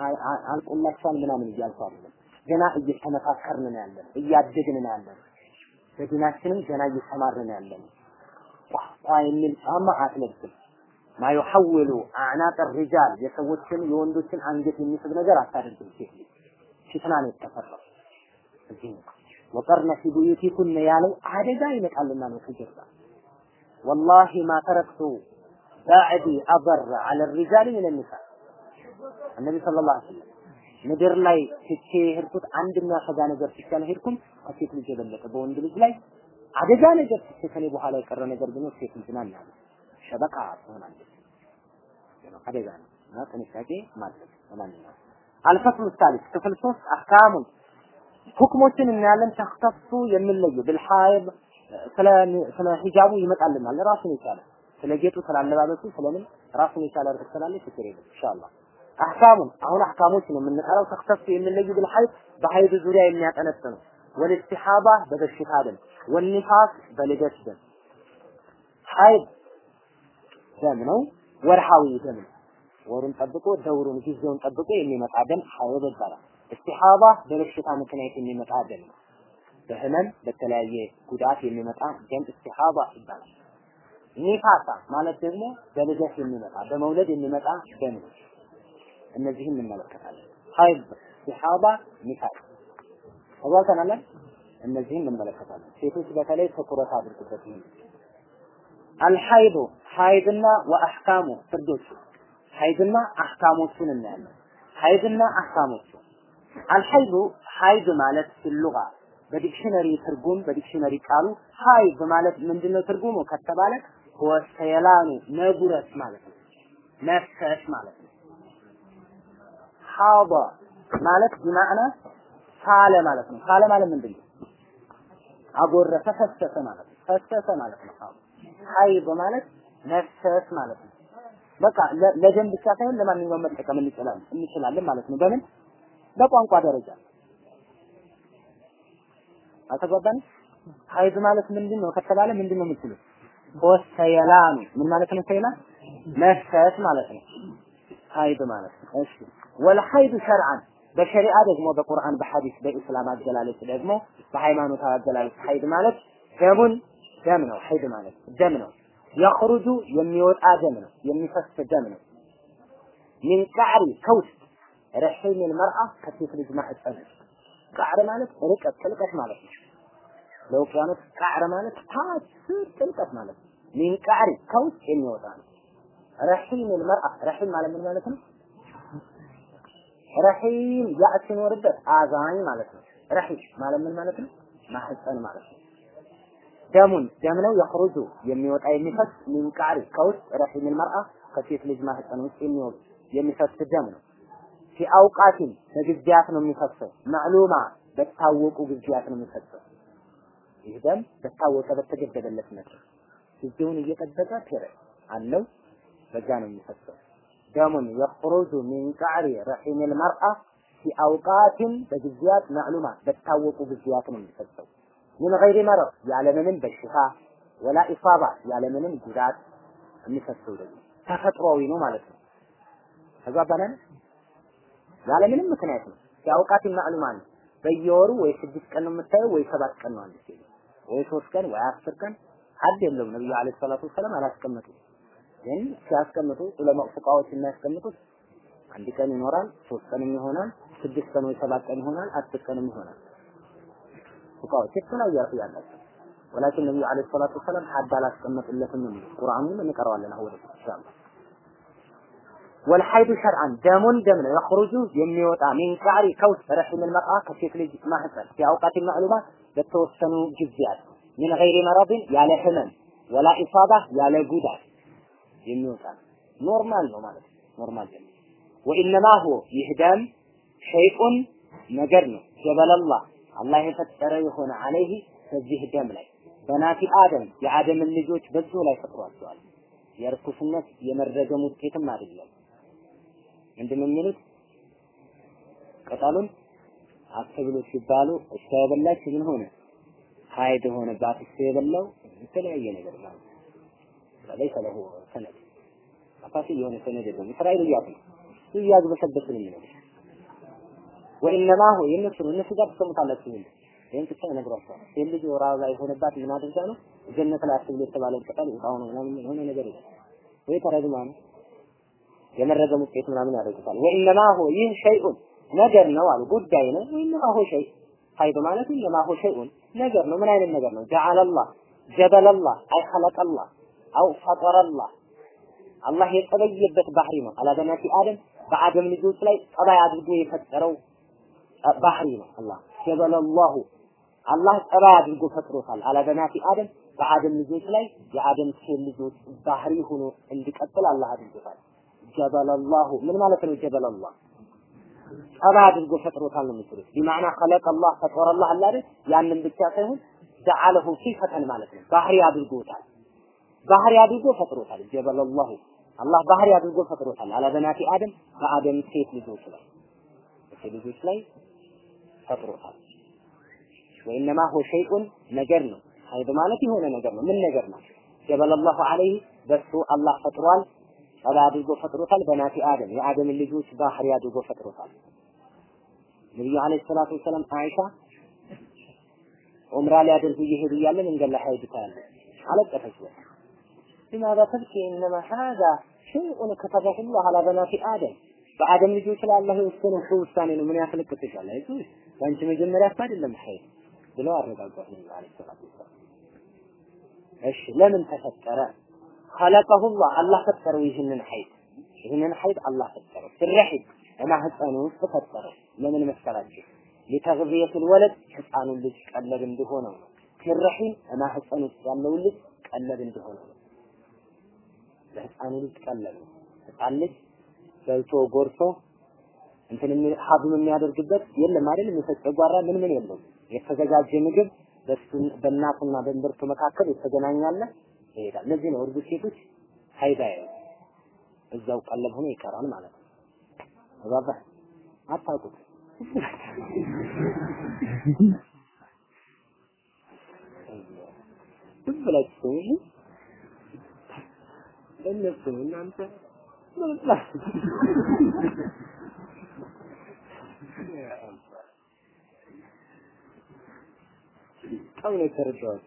አልቆላቸዋል ምናምን እያልኩ አይደለም። ገና እየተመካከርን ነው ያለን እያደግን ነው ያለን። በዲናችንም ገና እየተማርን ነው ያለን። ቋቋ የሚል ጫማ አትለብስም ማዩሐውሉ አዕናቅ ሪጃል የሰዎችን የወንዶችን አንገት የሚስብ ነገር አታደርግም። ሴት ልጅ ፊትና ነው የተፈራው። እዚህ ወቀርነ ፊ ቡዩቲኩነ ያለው አደጋ ይመጣልና ነው ከጀርባ ወላሂ ማ ተረክቱ ባዕዲ አበረ አለ ሪጃል ምን ኒሳ ነቢ ሰለላሁ ዐለይሂ ወሰለም ምድር ላይ ትቼ የሄድኩት አንድ የሚያሰጋ ነገር ትቼ አልሄድኩም ከሴት ልጅ የበለጠ በወንድ ልጅ ላይ አደጋ ነገር ትቼ ከኔ በኋላ የቀረ ነገር ቢኖር ሴት ልጅ ናት ያለ ሸበቃ ትሆናለች አደጋ ነው እና ጥንቃቄ ማድረግ ለማንኛውም الفصل الثالث ክፍል ሶስት አህካሙን ሁክሞችን እናያለን تختص የሚለዩ بالحيض ስለ ስለ ሂጃቡ ይመጣልናል ራሱን የቻለ ስለ ጌጡ ስለ አለባበሱ ስለምን ራሱን የቻለ ርዕስ ስላለ ችግር የለም إن شاء الله አህካሙን አሁን አህካሞች ነው የምንጠራው تختص የሚለዩ بالحيض በሐይድ ዙሪያ የሚያጠነጥኑ والاستحاضة በበሽታ ደም والنفاس በልደት ደም حيض ደም ነው። ወርሃዊ ደም ነው። ወሩን ጠብቆ ደውሩን ጊዜውን ጠብቆ የሚመጣ ደም حيض ይባላል። استحاضة በበሽታ ምክንያት የሚመጣ ደም ነው። በህመም በተለያየ ጉዳት የሚመጣ ደም استحاضة ይባላል። نفاس ማለት ደግሞ በልደት የሚመጣ በመውለድ የሚመጣ ደም ነው። እነዚህን እንመለከታለን። حيض استحاضة نفاس ተጓልተናል እነዚህን እንመለከታለን። ሴቶች በተለይ ትኩረት አድርጉበት። አልሐይዱ ሐይድና ወአህካሙ ፍርዶቹ። ሐይድና አህካሞቹን እናያለን። ሐይድና አህካሞቹ አልሐይዱ ሐይድ ማለት ሲሉጋ በዲክሽነሪ ትርጉም በዲክሽነሪ ቃሉ ሐይድ ማለት ምንድነው ትርጉሙ ከተባለ ወሰየላኑ መጉረስ ማለት ነው። መፍሰስ ማለት ነው። ሐባ ማለት ቢማዕና ሳለ ማለት ነው። ሳለ ማለት ምንድን ነው አጎረሰ ፈሰሰ ማለት ነው። ፈሰሰ ማለት ነው። ሐይድ ማለት መፍሰስ ማለት ነው። በቃ ለደም ብቻ ሳይሆን ለማንኛውም መጠቀም እንችላለን ማለት ነው። በምን? በቋንቋ ደረጃ። አልተጓባን ሀይድ ማለት ምንድን ነው ከተባለ ምንድን ነው የምትሉት ወሰየላኑ ምን ማለት ነው ሰይላን መፍሰስ ማለት ነው። حيض ማለት ነው። እሺ። والحيض شرعا በሸሪዓ ደግሞ በቁርአን በሐዲስ በኢስላም አገላለጽ ደግሞ በሃይማኖታዊ አገላለጽ حيض ማለት دم ደም ነው። حيض ማለት ደም ነው يخرج የሚወጣ ደም ነው የሚፈስ ደም ነው። من قعر ከውስጥ رحم المرأة ከሴት ልጅ ማህፀን قعر ማለት ርቀት ጥልቀት ማለት ነው። ለውቅያኖስ قعر ማለት ታች ጥልቀት ማለት ነው። ሚን ቃዕሪ ከውስጥ የሚወጣ ነው። ረሒም ልመርአ ረሒም ማለት ምን ማለት ነው? ረሒም ያ ሲኖርበት አዛኝ ማለት ነው። ረሒም ማለት ምን ማለት ነው? ማህፀን ማለት ነው ደሙን ደም ነው የኽሩጁ የሚወጣ የሚፈስ ሚን ቃዕሪ ከውስጥ ረሒም ልመርአ ከሴት ልጅ ማህፀን ውስጥ የሚወጣ የሚፈስ ደም ነው። ፊ አውቃቲን በጊዜያት ነው የሚፈሰው። ማዕሉማ በታወቁ ጊዜያት ነው የሚፈሰው። ይህ ደም በታወቀ በተገደበለት ነገር ጊዜውን እየጠበቀ ፔረ አለው። በዛ ነው የሚፈሰው። ደሙን የኽሩጁ ሚን ቃዕሪ ረሒም ልመርአ ፊ አውቃቲን በጊዜያት ማዕሉማ በታወቁ ጊዜያት ነው የሚፈሰው ምን ገይሪ መረር ያለምንም በሽታ ወላ ኢሳባ ያለምንም ጉዳት የሚፈሰው ደግሞ ተፈጥሯዊ ነው ማለት ነው። ተግባባናል ያለምንም ምክንያት ነው። ያውቃት ማዕሉማ በየወሩ ወይ ስድስት ቀን ነው የምታየው ወይ ሰባት ቀን ነው አንድ ወይ ሶስት ቀን ወይ አስር ቀን ሀድ የለውም። ነብዩ አለይሂ ሰላቱ ወሰላም አላስቀመጡ ግን ሲያስቀምጡ ዑለማ ፉቃዎች የሚያስቀምጡት አንድ ቀን ይኖራል ሶስት ቀንም ይሆናል ስድስት ቀን ወይ ሰባት ቀን ይሆናል አስር ቀንም ይሆናል ፉቃዎች የተለያዩ አርፍ ያላቸው ወላኪን ነብዩ አለይሂ ሰላቱ ወሰላም ሀድ አላስቀመጡለትም ነው ቁርአኑን እንቀራዋለን አሁን ወደፊት ኢንሻአላህ والحيض شرعا دم ደም ነው يخرج የሚወጣ من قعر ከውስጥ رحم المرأة ከሴት ልጅ ማህፀን في أوقات معلومة በተወሰኑ ጊዜያት من غير مرض ያለ ህመም ولا إصابة ያለ ጉዳት የሚወጣ normal ነው ማለት ነው። normal ደም وإنما هو ይህ ደም شيء ነገር ነው جبل الله አላህ የፈጠረ የሆነ عليه በዚህ ደም ላይ بنات آدم የአደምን ልጆች በዚሁ ላይ ፈጥሯቸዋል። የርኩስነት የመረገም ውጤትም አይደለም። ምንድን የሚሉት? ቅጠሉን አትብሉ ሲባሉ እሷ የበላች ምን ሆነ? ሀይድ ሆነባት። እሱ የበላው የተለያየ ነገር ነው። ለይሰ ለሁ ሰነድ አፋሲ የሆነ ሰነድ የለም። እስራኤልያት ነው እያግበሰበስ ነው የሚለው ወኢነማ ሁ የእነሱ ነው እነሱ ጋር ትሰሙታላችሁ ይሄን ይሄን ብቻ ይነግሯቸዋል። ይሄን ልጅ ላይ የሆነባት ምን አድርጋ ነው ጀነት ላይ አትብሉ የተባለው ቅጠል ውጣው ነው ምናምን የሆነ ነገር የለም ወይ ተረግማ ነው የመረገም ውጤት ምናምን ያደርጉታል። ወኢነማ ሁ ይህ ሸይኡን ነገር ነው አሉ ጉዳይ ነው። ወኢነማ ሁ ሸይ ሀይድ ማለት ኢነማ ሁ ሸይኡን ነገር ነው። ምን አይነት ነገር ነው? ጀዐለላህ ጀበለላህ አይ ኸለቀላህ አው ፈጠረላህ አላህ የጠበየበት ባህሪ ነው። አላበናቲ አደም በአደም ልጆች ላይ ጠባይ አድርጎ የፈጠረው ባህሪ ነው። አላህ ጀበለላሁ አላህ ጠባይ አድርጎ ፈጥሮታል። አላበናቲ አደም በአደም ልጆች ላይ የአደም ሴት ልጆች ባህሪ ሆኖ እንዲቀጥል አላህ አድርጎታል። ጀበለላሁ ምን ማለት ነው? ጀበለላህ ጠባይ አድርጎ ፈጥሮታል ነው የምትሉት። ቢማዕና ኸለቀ አላህ ፈጠረ አላህ አለ አይደል? ያንን ብቻ ሳይሆን ጀዐለሁ ሲፈተን ማለት ነው። ባህሪ አድርጎታል። ባህሪ አድርጎ ፈጥሮታል። ጀበለላሁ አላህ ባህሪ አድርጎ ፈጥሮታል። አላ በናቲ አደም በአደም ሴት ልጆች ላይ ሴት ልጆች ላይ ፈጥሮታል። ወይነማ ሆ ሸይኡን ነገር ነው። ሀይድ ማለት የሆነ ነገር ነው። ምን ነገር ነው? ጀበለ አላሁ ዐለይህ በሱ አላህ ፈጥሯል። ጸባ አድርጎ ፈጥሮታል። በናቲ አደም የአደምን ልጆች ባህሪ አድርጎ ፈጥሮታል። ነቢዩ ዓለይሂ ሰላቱ ወሰላም አይሻ ዑምራ ሊያደርጉ እየሄዱ እያለ መንገድ ላይ ሀይድ ታያለች። አለቀሰች። ሊማዛ ተብኪ እነማ ሀዛ ሸይኡን ከተበህ ላህ አላ በናቲ አደም በአደም ልጆች ላይ አላህ የወሰነው ውሳኔ ነው። ምን ያስለቅስሻል? አይዞሽ በአንቺ መጀመሪያ እኮ አይደለም ኸይር ብለው አረጋጓት ነብዩ አለይሂ ሰላቱ እሺ ለምን ተፈጠረ? ኸለቀሁላህ አላህ ፈጠረው ይህንን ሐይድ ይህንን ሐይድ አላህ ፈጠረው ሲረሂድ ማህፀኑ ውስጥ ፈጠረው። ለምን መሰላችሁ? ሊተግቢየቱል ወለድ ህፃኑን ልጅ ቀለብ እንዲሆነው ነው። ሲረሂም ማህፀን ውስጥ ያለውን ልጅ ቀለብ እንዲሆነው ነው። ለህፃኑ ልጅ ቀለብ ህፃን ልጅ በልቶ ጎርሶ እንትን ሀብም የሚያደርግበት የለም አይደል? ጨጓራ ምን ምን የለው። የተዘጋጀ ምግብ በእናቱና በእምብርቱ መካከል የተገናኛለ ይሄዳል። ለዚህ ነው እርጉዝ ሴቶች ሀይዳ ያዩ እዛው ቀለብ ሆኖ ይቀራል ማለት ነው። አባባ አታውቁት ብላችሁ እነሱ እናንተ በጣም ነው የተረዳሁት።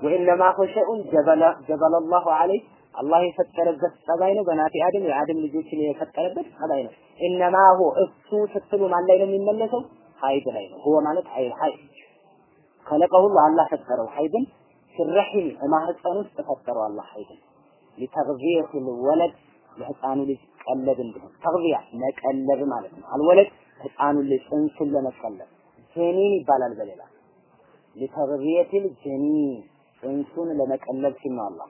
ወኢነማ ሁ ሸይኡን ጀበለ አላሁ ዐለይህ አላህ የፈጠረበት ጸባይ ነው። በናቲ አደም የአደም ልጆችን የፈጠረበት ጸባይ ነው። ኢነማ ሁ እሱ ስትሉ ማን ላይ ነው የሚመለሰው? ሀይድ ላይ ነው። ሁወ ማለት አይ ሀይድ ከለቀሁ አላህ ፈጠረው ሀይድን ሲረሒም ማህፀን ውስጥ ፈጠረው አላህ ሀይድን ሊተግዚየቲል ወለድ ለህፃኑ ልጅ ቀለብ እንዲሆን ተግዚያ መቀለብ ማለት ነው። አልወለድ ህፃኑ ልጅ ጽንሱን ለመቀለብ ጀኒን ይባላል በሌላ ሊተግዚየቲል ጀኒን ጽንሱን ለመቀለብ ሲል ነው አላህ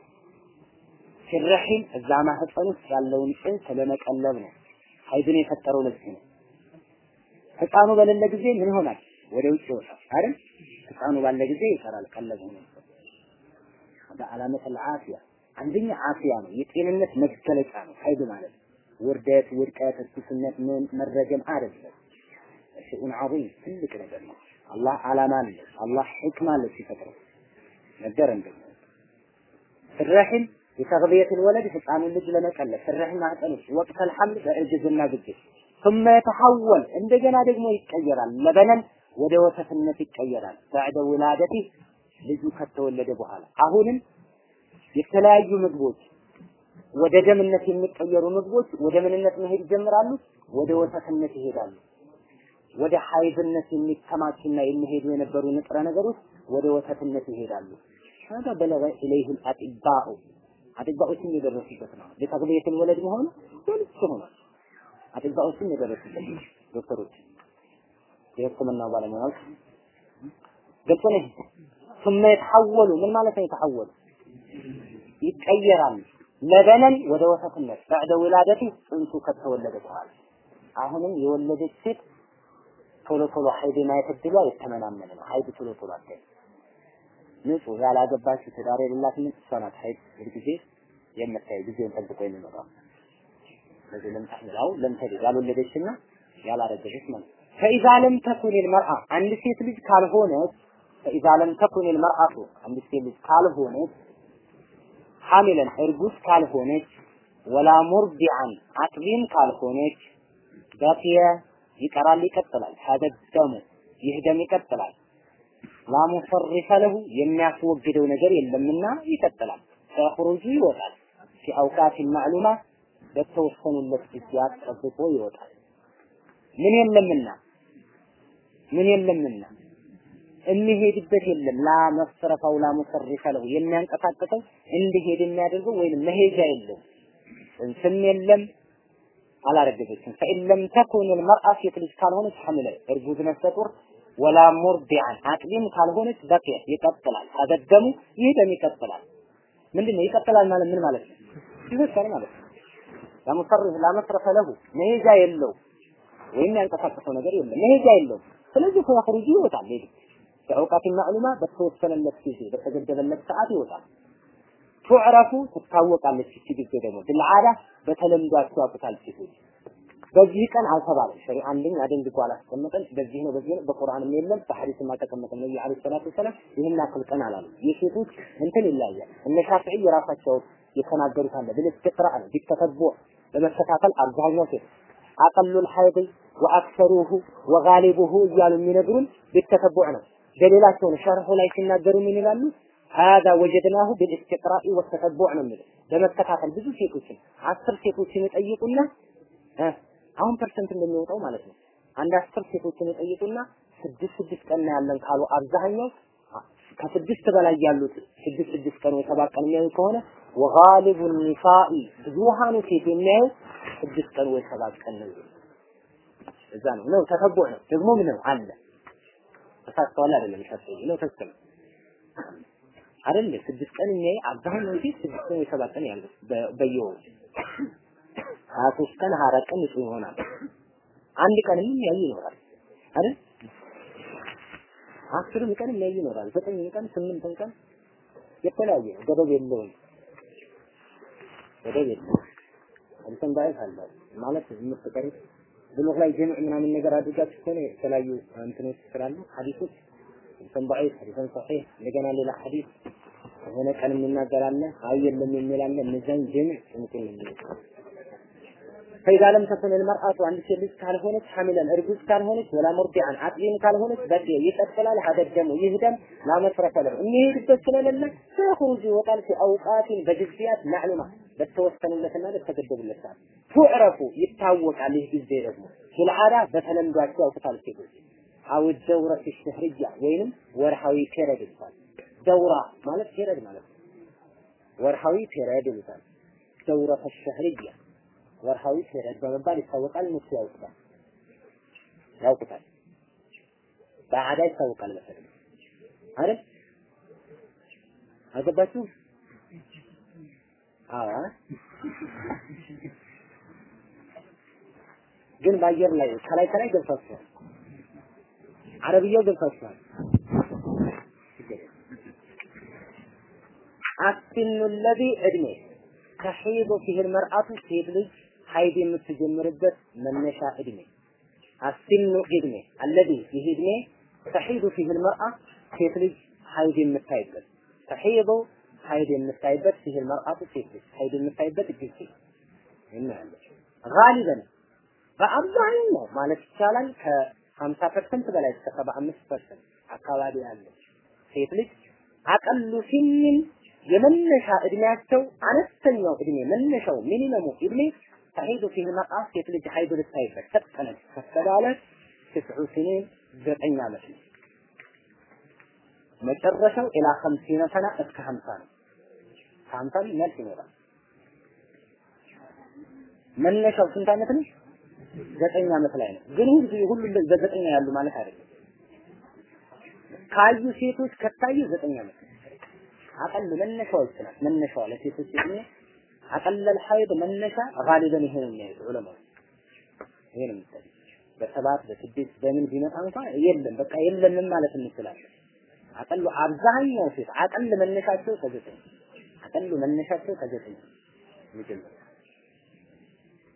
ሲረሒም እዛ ማህፀን ውስጥ ያለውን ጽንስ ለመቀለብ ነው። ሀይድን የፈጠረው ለዚህ ነው። ህፃኑ በሌለ ጊዜ ምን ይሆናል? ወደ ውጭ ይወጣል አይደል? ህፃኑ ባለ ጊዜ ይሰራል ቀለብ ሆኖ ወደ አላመት አልዓፊያ አንደኛ አፊያ ነው፣ የጤንነት መገለጫ ነው። ሀይድ ማለት ውርደት፣ ውድቀት፣ እርኩስነት፣ ምን መረገም አይደለም። ሽኡን ዐዚም ትልቅ ነገር ነው። አላህ ዓላማ አለ፣ አላህ ሕክማ አለ ሲፈጥረው ነገር እንደዚህ ፍረህም የተግቢየት ወለድ ህፃኑን ልጅ ለመቀለብ ፍረህም ማህፀን ውስጥ ወቅት አልሐምል በእርግዝና ጊዜ ثم يتحول እንደገና ደግሞ ይቀየራል ለበነን ወደ ወተትነት ይቀየራል بعد ولادته ልጁ ከተወለደ በኋላ አሁንም የተለያዩ ምግቦች ወደ ደምነት የሚቀየሩ ምግቦች ወደ ምንነት መሄድ ይጀምራሉ፣ ወደ ወተትነት ይሄዳሉ። ወደ ሀይድነት የሚከማቹና የሚሄዱ የነበሩ ንጥረ ነገሮች ወደ ወተትነት ይሄዳሉ። هذا بلغ إليه الأطباء አጥባዎችም የደረሱበት ነው። ለተግቢየቱል ወለድ መሆኑ ግልጽ ሆኗል። አጥባዎችም የደረሱበት ነው። ዶክተሮች፣ የሕክምና ባለሙያዎች ግልጽ ነው። ثم يتحولوا ምን ማለት ነው የተሐወሉ ይቀየራል ለበነን ወደ ወሰትነት ባዕደ ውላደቱ ጽንሱ ከተወለደ በኋላ አሁንም የወለደች ሴት ቶሎ ቶሎ ሀይድ ማየት እድሏ የተመናመነ ነው። ሀይድ ቶሎ ቶሎ አታይ። ንጹህ ያላገባችው ትዳር የሌላት ምን እሷ ናት ሀይድ ሁልጊዜ የምታይ ጊዜውን ጠብቆ የሚመጣው ስለዚህ ለምታህላው ለምታይ ያልወለደችና ያላረገዘች ማለት ፈኢዛ ለም ተኩን ልመርአ አንድ ሴት ልጅ ካልሆነች ፈኢዛ ለም ተኩን ልመርአቱ አንድ ሴት ልጅ ካልሆነች ሐሚለን እርጉዝ ካልሆነች ወላ ሙርዲዓን አጥቢም ካልሆነች በቂየ ይቀራል ይቀጥላል። ሀደደሙ ይህ ደም ይቀጥላል። ላሙፈሪፈ ለሁ የሚያስወግደው ነገር የለምና ይቀጥላል። ፈኹሩጁ ይወጣል። ፊ አውቃት ማዕሉማ በተወሰኑለት ጊዜያት ጠብቆ ይወጣል። ምን የለምና? ምን የለምና የሚሄድበት የለም ላ መፍረፈው ላ ሙሰርፈ ለው የሚያንቀሳቅሰው እንዲሄድ የሚያደርገው ወይንም መሄጃ የለውም። ጽንስም የለም አላረገዘችም። ፈኢን ተኩን ልመርአ ሴት ልጅ ካልሆነች ሐምለ እርጉዝ ነፍሰ ወላ ሙርዲዓን አጥቢም ካልሆነች በቂያ ይቀጥላል። አገደሙ ይህ ደም ይቀጥላል። ምንድነው ይቀጥላል ማለት ምን ማለት ነው? ይወሰር ማለት ነው። ለሙሰርፍ ላመስረፈ ለሁ መሄጃ የለው ወይም ያንቀሳቀሰው ነገር የለም መሄጃ የለው። ስለዚህ ፈያኽሩጁ ይወጣል ይሄድ በአውቃት ማዕሉማ በተወሰነለት ጊዜ በተገደበለት ሰዓት ይወጣል። ቱዕረፉ ትታወቃለች እቺ ጊዜ ደግሞ። ብልዓዳ በተለምዷቸው ያውቁታል ሴቶች በዚህ ቀን አልተባለም። ሸሪዓ አንድኝ አደንግጎ አላስቀመጠም። በዚህ ነው በዚህ ነው። በቁርአንም የለም በሐዲስም አልተቀመጠም። ነብዩ አለይሂ ሰላቱ ወሰላም ይህን ያክል ቀን አላሉ። የሴቶች እንትን ይለያያል። እነ ሻፊዒ የራሳቸው የተናገሩት አለ። ብልስትቅራእ ነው ቢተተቦ በመከታተል አብዛኛው ሴት አቀሉል ሐይድ ወአክሰሩሁ ወጋሊቡሁ እያሉ የሚነግሩን ቢተተቦዕ ነው ደሊላቸውን ሸርሑ ላይ ሲናገሩ ምን ይላሉ هذا وجدناه بالاستقراء والتتبع ነው የሚለው በመከታተል ብዙ ሴቶችን አስር ሴቶችን ይጠይቁና አሁን ፐርሰንት እንደሚወጣው ማለት ነው አንድ አስር ሴቶችን ይጠይቁና ስድስት ስድስት ቀን ያለን ካሉ አብዛኛው ከስድስት በላይ ያሉት ስድስት ስድስት ቀን ወይ ሰባት ቀን የሚያዩ ከሆነ ወጋሊቡ ኒሳኢ ብዙሃኑ ሴት የሚያዩ ስድስት ቀን ወይ ሰባት ቀን ነው እዛ ነው ነው ተተቦዕ ነው ደግሞ ምን ነው አለ ተሳስተዋል አይደለም ሸፈይ ነው። ተስከም አይደለ ስድስት ቀን የሚያይ አብዛኛው ሴት ስድስት ቀን ሰባት ቀን ያለው በየወሩ ሀያ ሦስት ቀን ሀያ አራት ቀን ንጹህ ይሆናል። አንድ ቀን የሚያይ ይኖራል። አይደል? አስርም ቀን የሚያይ ይኖራል። ዘጠኝ ቀን ስምንትም ቀን የተለያየ ነው። ገደብ የለውም። ገደብ የለውም። እንትን ባይት አለ ማለት የምትቀሩት ብሉግ ላይ ጀምዕ ምናምን ነገር አድርጋችሁ ከሆነ የተለያዩ እንትኖች ስላሉ ሐዲሶች حديث ضعيف حديث صحيح لقنا لي حديث هنا كان مما قالنا هاي اللي من ملالنا ميزان جمع ممكن نقول فإذا لم تكن المرأة عند سيرلس كالهونت حاملا أرجوز كالهونت ولا مرضعا عقلين كالهونت بقي يتقبل هذا الدم يهدم لا مصرف له إن يهدم سلالنا سيخرج وقال في أوقات بجزيات معلومة በተወሰኑለትና በተገደቡለት ሰዓት ቱዕረፉ ይታወቃል ይህ ጊዜ ደግሞ ፊልዓዳ በተለምዷቸው ያውቁታል ሴቶች አው ደውረ ሸህርያ ወይንም ወርሃዊ ፔረድ ይባላል ደውራ ማለት ፔረድ ማለት ነው ወርሃዊ ፔረድ ይሉታል ደውረ ሸህርያ ወርሃዊ ፔሪድ በመባል ይታወቃል። እነሱ ያውቁታል ያውቁታል። በአዳ ይታወቃል መሰለኝ አይደል? አገባችሁ? ግን በአየር ላይ ከላይ ከላይ ገብታችኋል። አረብያው ገብታችኋል። አስኑ ለዚ እድሜ ተሒዱ ፊህ ልመርአቱ ሴት ልጅ ሀይድ የምትጀምርበት መነሻ እድሜ አስኑ እድሜ አለዚ ይህ እድሜ ተሒዱ ፊህ ልመርአ ሴት ልጅ ሀይድ የምታይበት ተሒዱ ሀይድ የምታይበት ፊህ ሴት ልጅ ሀይድ የምታይበት ጊዜ እናያለን። ጋሊበን በአብዛኛው ማለት ይቻላል ከሀምሳ ፐርሰንት በላይ እስከ ሰባ አምስት ፐርሰንት አካባቢ ያለች ሴት ልጅ አቀሉ ሲኒን የመነሻ እድሜያቸው አነስተኛው እድሜ መነሻው minimum ኡ እድሜ تحيض فيه المرأة ሴት ልጅ ሀይድ ልታይበት ፈጠነ ከተባለ تسع سنين ዘጠኝ ዓመት ነው። መጨረሻው إلى خمسين سنة እስከ ሀምሳ ነው። ከሀምሳም መልስ ይኖራል። መነሻው ስንት ዓመት ነው? ዘጠኝ ዓመት ላይ ነው። ግን ሁሉ ሁሉ በዘጠኝ ያሉ ማለት አይደለም። ካዩ ሴቶች ከታዩ ዘጠኝ ዓመት አቀል መነሻው ይችላል። መነሻው ለሴቶች እድሜ አቀለል ሐይድ መነሻ ጋሊበን ይሄ ነው የሚያዩት ዑለማዎች። ይሄ ነው በሰባት በስድስት በምን ቢመጣ እንኳን የለም በቃ የለንም ማለት እንችላለን። አቀሉ አብዛኛው ሴት አቀል መነሻቸው ከዘጠኝ አቀሉ መነሻቸው ከዘጠኝ ይጀምራል።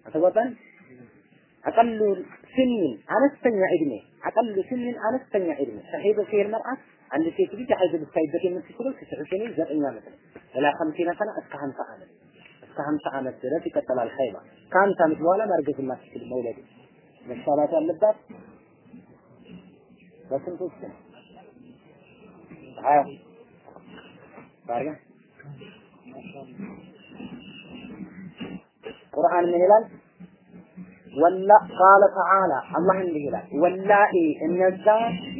አተጓባን አቀሉ ስንን አነስተኛ እድሜ አቀሉ ስንን አነስተኛ እድሜ ሰሒበ ፊል መርአት አንድ ሴት ልጅ ሐይድ ልታይበት የምትችለው ትስዕ ስኒን ዘጠኝ ዓመት ነው። ሌላ ኸምሲነ ሰና እስከ ሀምሳ ዓመት እስከ ሀምሳ ዓመት ድረስ ይቀጥላል ኸይባ። ከሀምሳ ዓመት በኋላ ማርገዝ የማትችል መውለድ መሻላት ያለባት በስንቶች ነው? ሀያ ባርጋ ቁርአን ምን ይላል? ወላ ቃለ ተዓላ አላህ እንዲህ ይላል ወላኢ እነዛ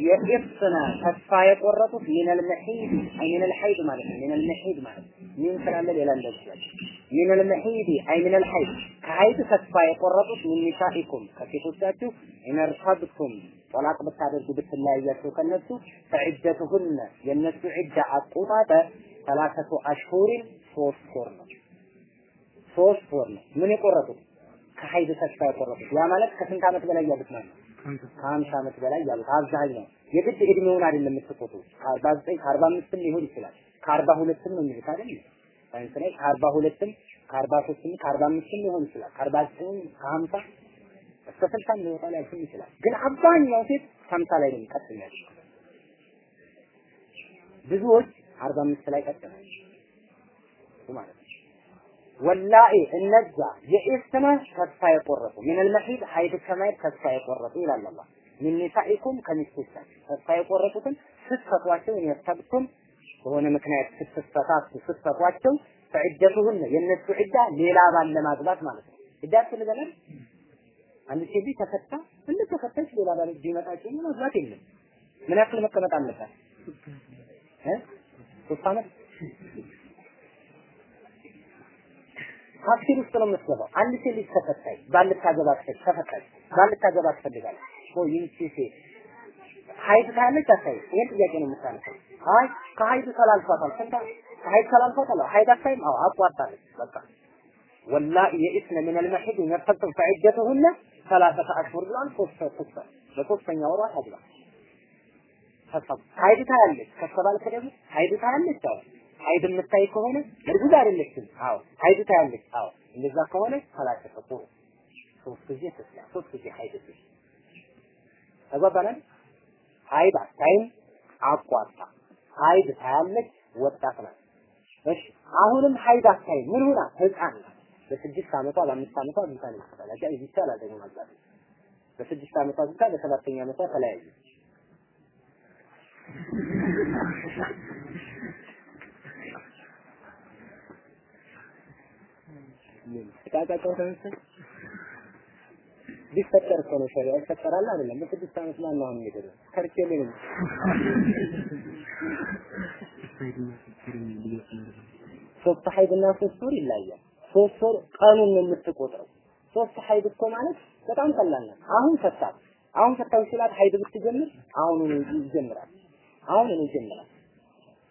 የኢፍና ተስፋ የቆረጡት ሚነል መሒድ አይ ሚነል ሐይድ ማለት ነው። ሚነል መሒድ ማለት ምን ስላለ ሌላ እንደዚህ ያለ ሚነል መሒድ አይ ሚነል ሐይድ ከሐይድ ተስፋ የቆረጡት ሚን ኒሳኢኩም ከሴቶቻችሁ ኢነርተብቱም ጦላቅ ብታደርጉ ብትለያያቸው ከነሱ ፈዒደቱሁነ የእነሱ ዒዳ አቆጣጠር ثلاثة أشهر ሶስት ወር ነው። ሶስት ወር ነው። ምን የቆረጡት ከሀይድ ተስፋ የቆረጡት ያ ማለት ከስንት ዓመት በላይ ያሉት ማለት ነው። ከሀምሳ ዓመት በላይ ያሉት አብዛኛው የግድ እድሜውን አይደለም የምትቆጡ ከአርባ ዘጠኝ ከአርባ አምስትም ሊሆን ይችላል ከአርባ ሁለትም ነው የሚሉት አይደል ሳይንስ ላይ ከአርባ ሁለትም ከአርባ ሶስትም ከአርባ አምስትም ሊሆን ይችላል ከአርባ ዘጠኝም ከሀምሳ እስከ ስልሳም ሊወጣ ሊያልፍም ይችላል። ግን አብዛኛው ሴት ሀምሳ ላይ ነው ቀጥ የሚያደርገው። ብዙዎች አርባ አምስት ላይ ነው ማለት ነው። ወላኢ እነዛ የኢስመ ተስፋ የቆረጡ ሚነል መሒድ ሀይድ ከማየት ተስፋ የቆረጡ ይላል አላህ። ሚን ኒሳኢኩም ከሚስቶቻችሁ ተስፋ የቆረጡትን ስትፈቷቸው የሰብቱም በሆነ ምክንያት ስትፈታቱ ስትፈቷቸው ፈዕደቱሁን የእነሱ ዒዳ ሌላ ባል ለማግባት ማለት ነው። ዒዳ ትልበላል አንድ ሴት ልጅ ተፈታ እንደ ተፈታች ሌላ ባል ቢመጣቸው ማግባት የለም። ምን ያክል መቀመጥ አለባት? ሶስት ዓመት ታክሲር ውስጥ ነው የምትገባው። አንድ ሴት ልጅ ተፈታች ባል ልታገባ ተፈታች ባል ልታገባ ትፈልጋለች። ይህቺ ሴት ሀይድ ካለች አታይ ይሄን ጥያቄ ነው የምታነሳው። አይ ከሀይድ ተላልፏታል። ስንታ ከሀይድ ተላልፏታል። ሀይድ አታይም? አዎ አቋርጣለች። በቃ ወላ የኢስነ ምን አልመሒድ የርተብtum ፈዒደቱሁነ ثلاثة أشهر ብሏል። ሶስት ሶስት በሶስተኛ ወሯ ታግባ ተሰብ ሀይድ ታያለች ከተባልክ ደግሞ ሀይድ ታያለች። አዎ ሀይድ የምታይ ከሆነ እርጉዝ አይደለችም። አዎ ሀይድ ታያለች። አዎ እንደዛ ከሆነ ثلاثة قروء ሶስት ጊዜ ትስላ ሶስት ጊዜ ሀይድ ትስ ተጓባናል። ሀይድ አታይም፣ አቋርጣ ሀይድ ታያለች፣ ወጣት ናት። እሺ አሁንም ሀይድ አታይም። ምን ሆና ህፃን ናት። በስድስት ዓመቷ በአምስት ዓመቷ ነው ይችላል። አጃ ይቻላል ደግሞ ማግባት በስድስት ዓመቷ ዝምታ በሰባተኛ ዓመቷ ተለያዩ። ተመሰል ቢፈጠር እኮ ነው ሸሪዓ ይፈጠራል አይደለም። በስድስት ዓመት ማን ነው አሁን የሚገደው? ከርቼ ነው ሶስት ሶስት ወር ይለያል። ሶስት ወር ቀኑን የምትቆጥረው። ሶስት ሀይድ እኮ ማለት በጣም ቀላል ነው። አሁን ፈታት አሁን ፈታው ሲላት ሀይድ ብትጀምር አሁን ይጀምራል። አሁን ነው ይጀምራል።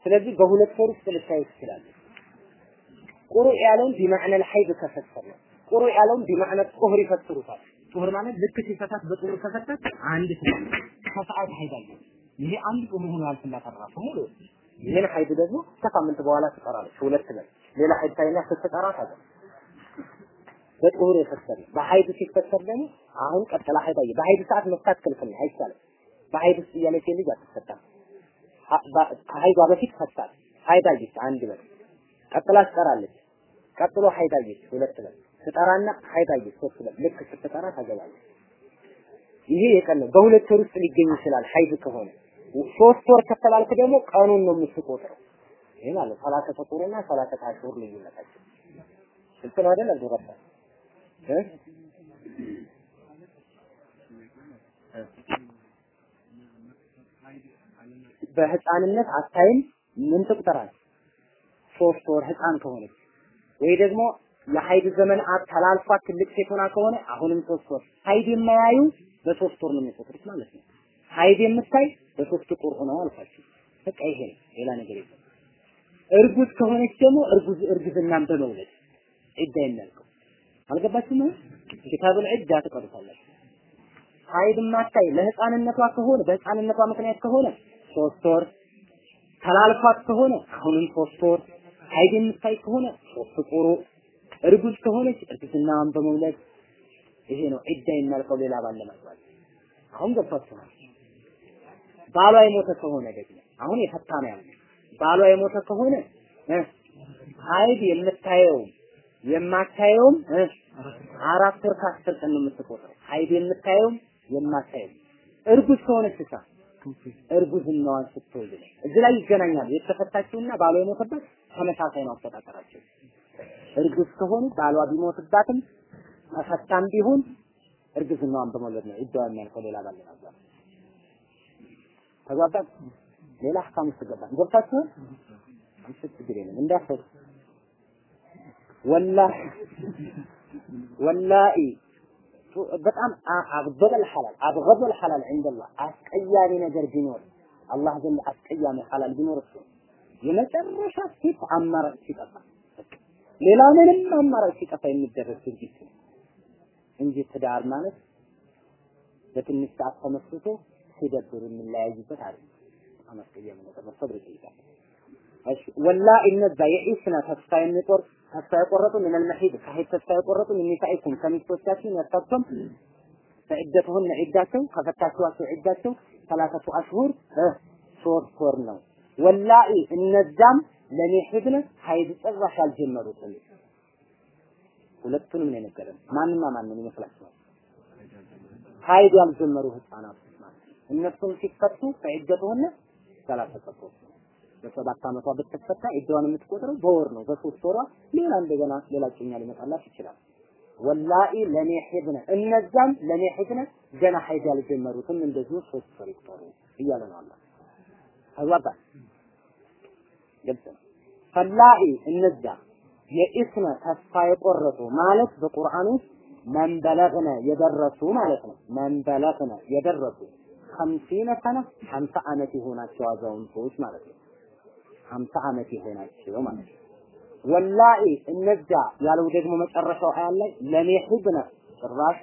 ስለዚህ በሁለት ወር ውስጥ ልታዩ ትችላለህ። قروء ያለውን بمعنى الحيض ከፈሰር ነው። ያለውን بمعنى طهر ይፈስሩታል። طهر ማለት ልክ ሲፈታት በ طهر ከፈታት አንድ ትላለች ከሰዓት አለ። ይሄ አንድ طهر ሆኖ ራሱ ሙሉ ይህን ሀይድ ደግሞ ከሳምንት በኋላ ትጠራለች። ሁለት ነው። ሌላ ሀይድ ታይና ስትጠራ ታገ በ طهر የፈሰረ በሀይድ ሲፈሰር ደግሞ አሁን ቀጥላ ሀይድ አየ። ሰዓት መፍታት ክልክል አይቻልም። በሀይድ ውስጥ እያለች ልጅ አትፈታም። ከሀይዷ በፊት ፈታል። ሀይድ አየች አንድ በር ቀጥላ ትጠራለች። ቀጥሎ ሀይድ አየች ሁለት በር ትጠራና ሀይድ አየች ሶስት በር ልክ ስትጠራ ታገባለች። ይሄ የቀን በሁለት ወር ውስጥ ሊገኝ ይችላል ሀይድ ከሆነ ሶስት ወር ከተባልክ ደግሞ ቀኑን ነው የምትቆጥረው። ይሄ ማለት ሰላሳ ቁጥርና ሰላሳ አሽሁር ልዩነታቸው ግልጽ ነው አይደል? አልገባ እ በህፃንነት አታይም ምን ትቁጠራል? ሶስት ወር ህፃን ከሆነች ወይ ደግሞ የሀይድ ዘመን ተላልፏት ትልቅ ሴት ሆና ከሆነ አሁንም ሶስት ወር ሀይድ የማያዩ በሶስት ወር ነው የሚቆጥሩት ማለት ነው። ሀይድ የምታይ በሶስት قرء ሆነው አልፋችሁ በቃ ይሄ ነው፣ ሌላ ነገር የለም። እርጉዝ ከሆነች ደግሞ እርጉዝ እርግዝናን በመውለድ ዒዳ የሚያልቀው አልገባችሁም? كتاب العدة ትቀሩታላችሁ። ሀይድ ማታይ ለህፃንነቷ ከሆነ በህፃንነቷ ምክንያት ከሆነ ሶስት ወር ተላልፏት ከሆነ አሁንም ሶስት ወር ሀይድ የምታይ ከሆነ ሶስት قروء እርጉዝ ከሆነች እርግዝናዋን በመውለድ ይሄ ነው ዒዳ የሚያልቀው ሌላ ባለ ማግባት አሁን ገብቷችኋል። ባሏ የሞተ ከሆነ ደግሞ አሁን የፈታ ነው ያለው ባሏ የሞተ ከሆነ ሀይድ የምታየውም የማታየውም አራት ወር ከአስር ቀን ነው የምትቆጥረው። ሀይድ የምታየውም የማታየውም እርጉዝ ከሆነች እሳ እርጉዝናዋን ስትወልድ ነው። እዚህ ላይ ይገናኛሉ። የተፈታችውና ባሏ የሞተበት ተመሳሳይ ነው አቆጣጠራቸው። እርጉዝ ከሆኑ ባሏ ቢሞትባትም ተፈታም ቢሆን እርግዝናዋን በመውለድ ነው ይደዋ የሚያልከው ሌላ ባለ ነበር። ተግባባን? ሌላ አህካም ውስጥ ገባን። ገብታችኋል? አንተ ችግር የለም ወላሂ ወላሂ በጣም አግበል ሐላል አብገበል ሐላል عندالله አስቀያሚ ነገር ቢኖር አላህ ዘንድ አስቀያሚ ሐላል ቢኖር እሱ የመጨረሻ ሴት አማራጭ ሲጠፋ ሌላ ምንም አማራጭ ሲጠፋ የሚደረግ ድርጊት ነው እንጂ ትዳር ማለት በትንሽ ሰዓት ተመስርቶ ሲደብር የምንለያይበት አይደል። በጣም አስቀያሚ ነገር ነው። ሰብር ይጠይቃል። እሺ ወላ እነዛ የኢስና ተስፋ የሚቆርጥ ተስፋ የቆረጡ من المحيض ከሄድ ተስፋ የቆረጡ من نسائكم ከሚስቶቻችን ያሳብቶም فعدتهن ዒዳቸው ከፈታችኋቸው ዒዳቸው ثلاثة أشهر ሶስት ወር ነው። واللائي እነዛም لم يحضن ሀይድ ጭራሽ አልጀመሩትም። ሁለቱንም ነው የነገረን። ማንና ማንን ይመስላችኋል? ሀይድ ያልጀመሩ ነው። እነሱም ሲፈቱ فعدتهن ثلاثة በሰባት ዓመቷ ብትፈታ ዒዳዋን የምትቆጥረው በወር ነው። በሶስት ወሯ ሌላ እንደገና ሌላ ጭኛ ሊመጣላት ይችላል። ወላኢ ለኔ ሂድነ እነዛም ለኔ ሂድነ ገና ሀይድ ያልጀመሩትም እንደዚሁ ሶስት ወር ይቆጠሩ እያለ ነው አላህ። ተግባባን? ግልጽ ነው። ፈላኢ እነዛ የኢስነ ተስፋ የቆረጡ ማለት በቁርአን ውስጥ መንበለግነ የደረሱ ማለት ነው። መንበለግነ የደረሱ خمسين سنة ሀምሳ ዓመት የሆናቸው አዛውንቶች ማለት ነው። ሀምሳ ዓመት የሆናቸው ማለት ነው። واللائي እነዛ ያለው ደግሞ መጨረሻው አያ ላይ لم يحضن ጭራሽ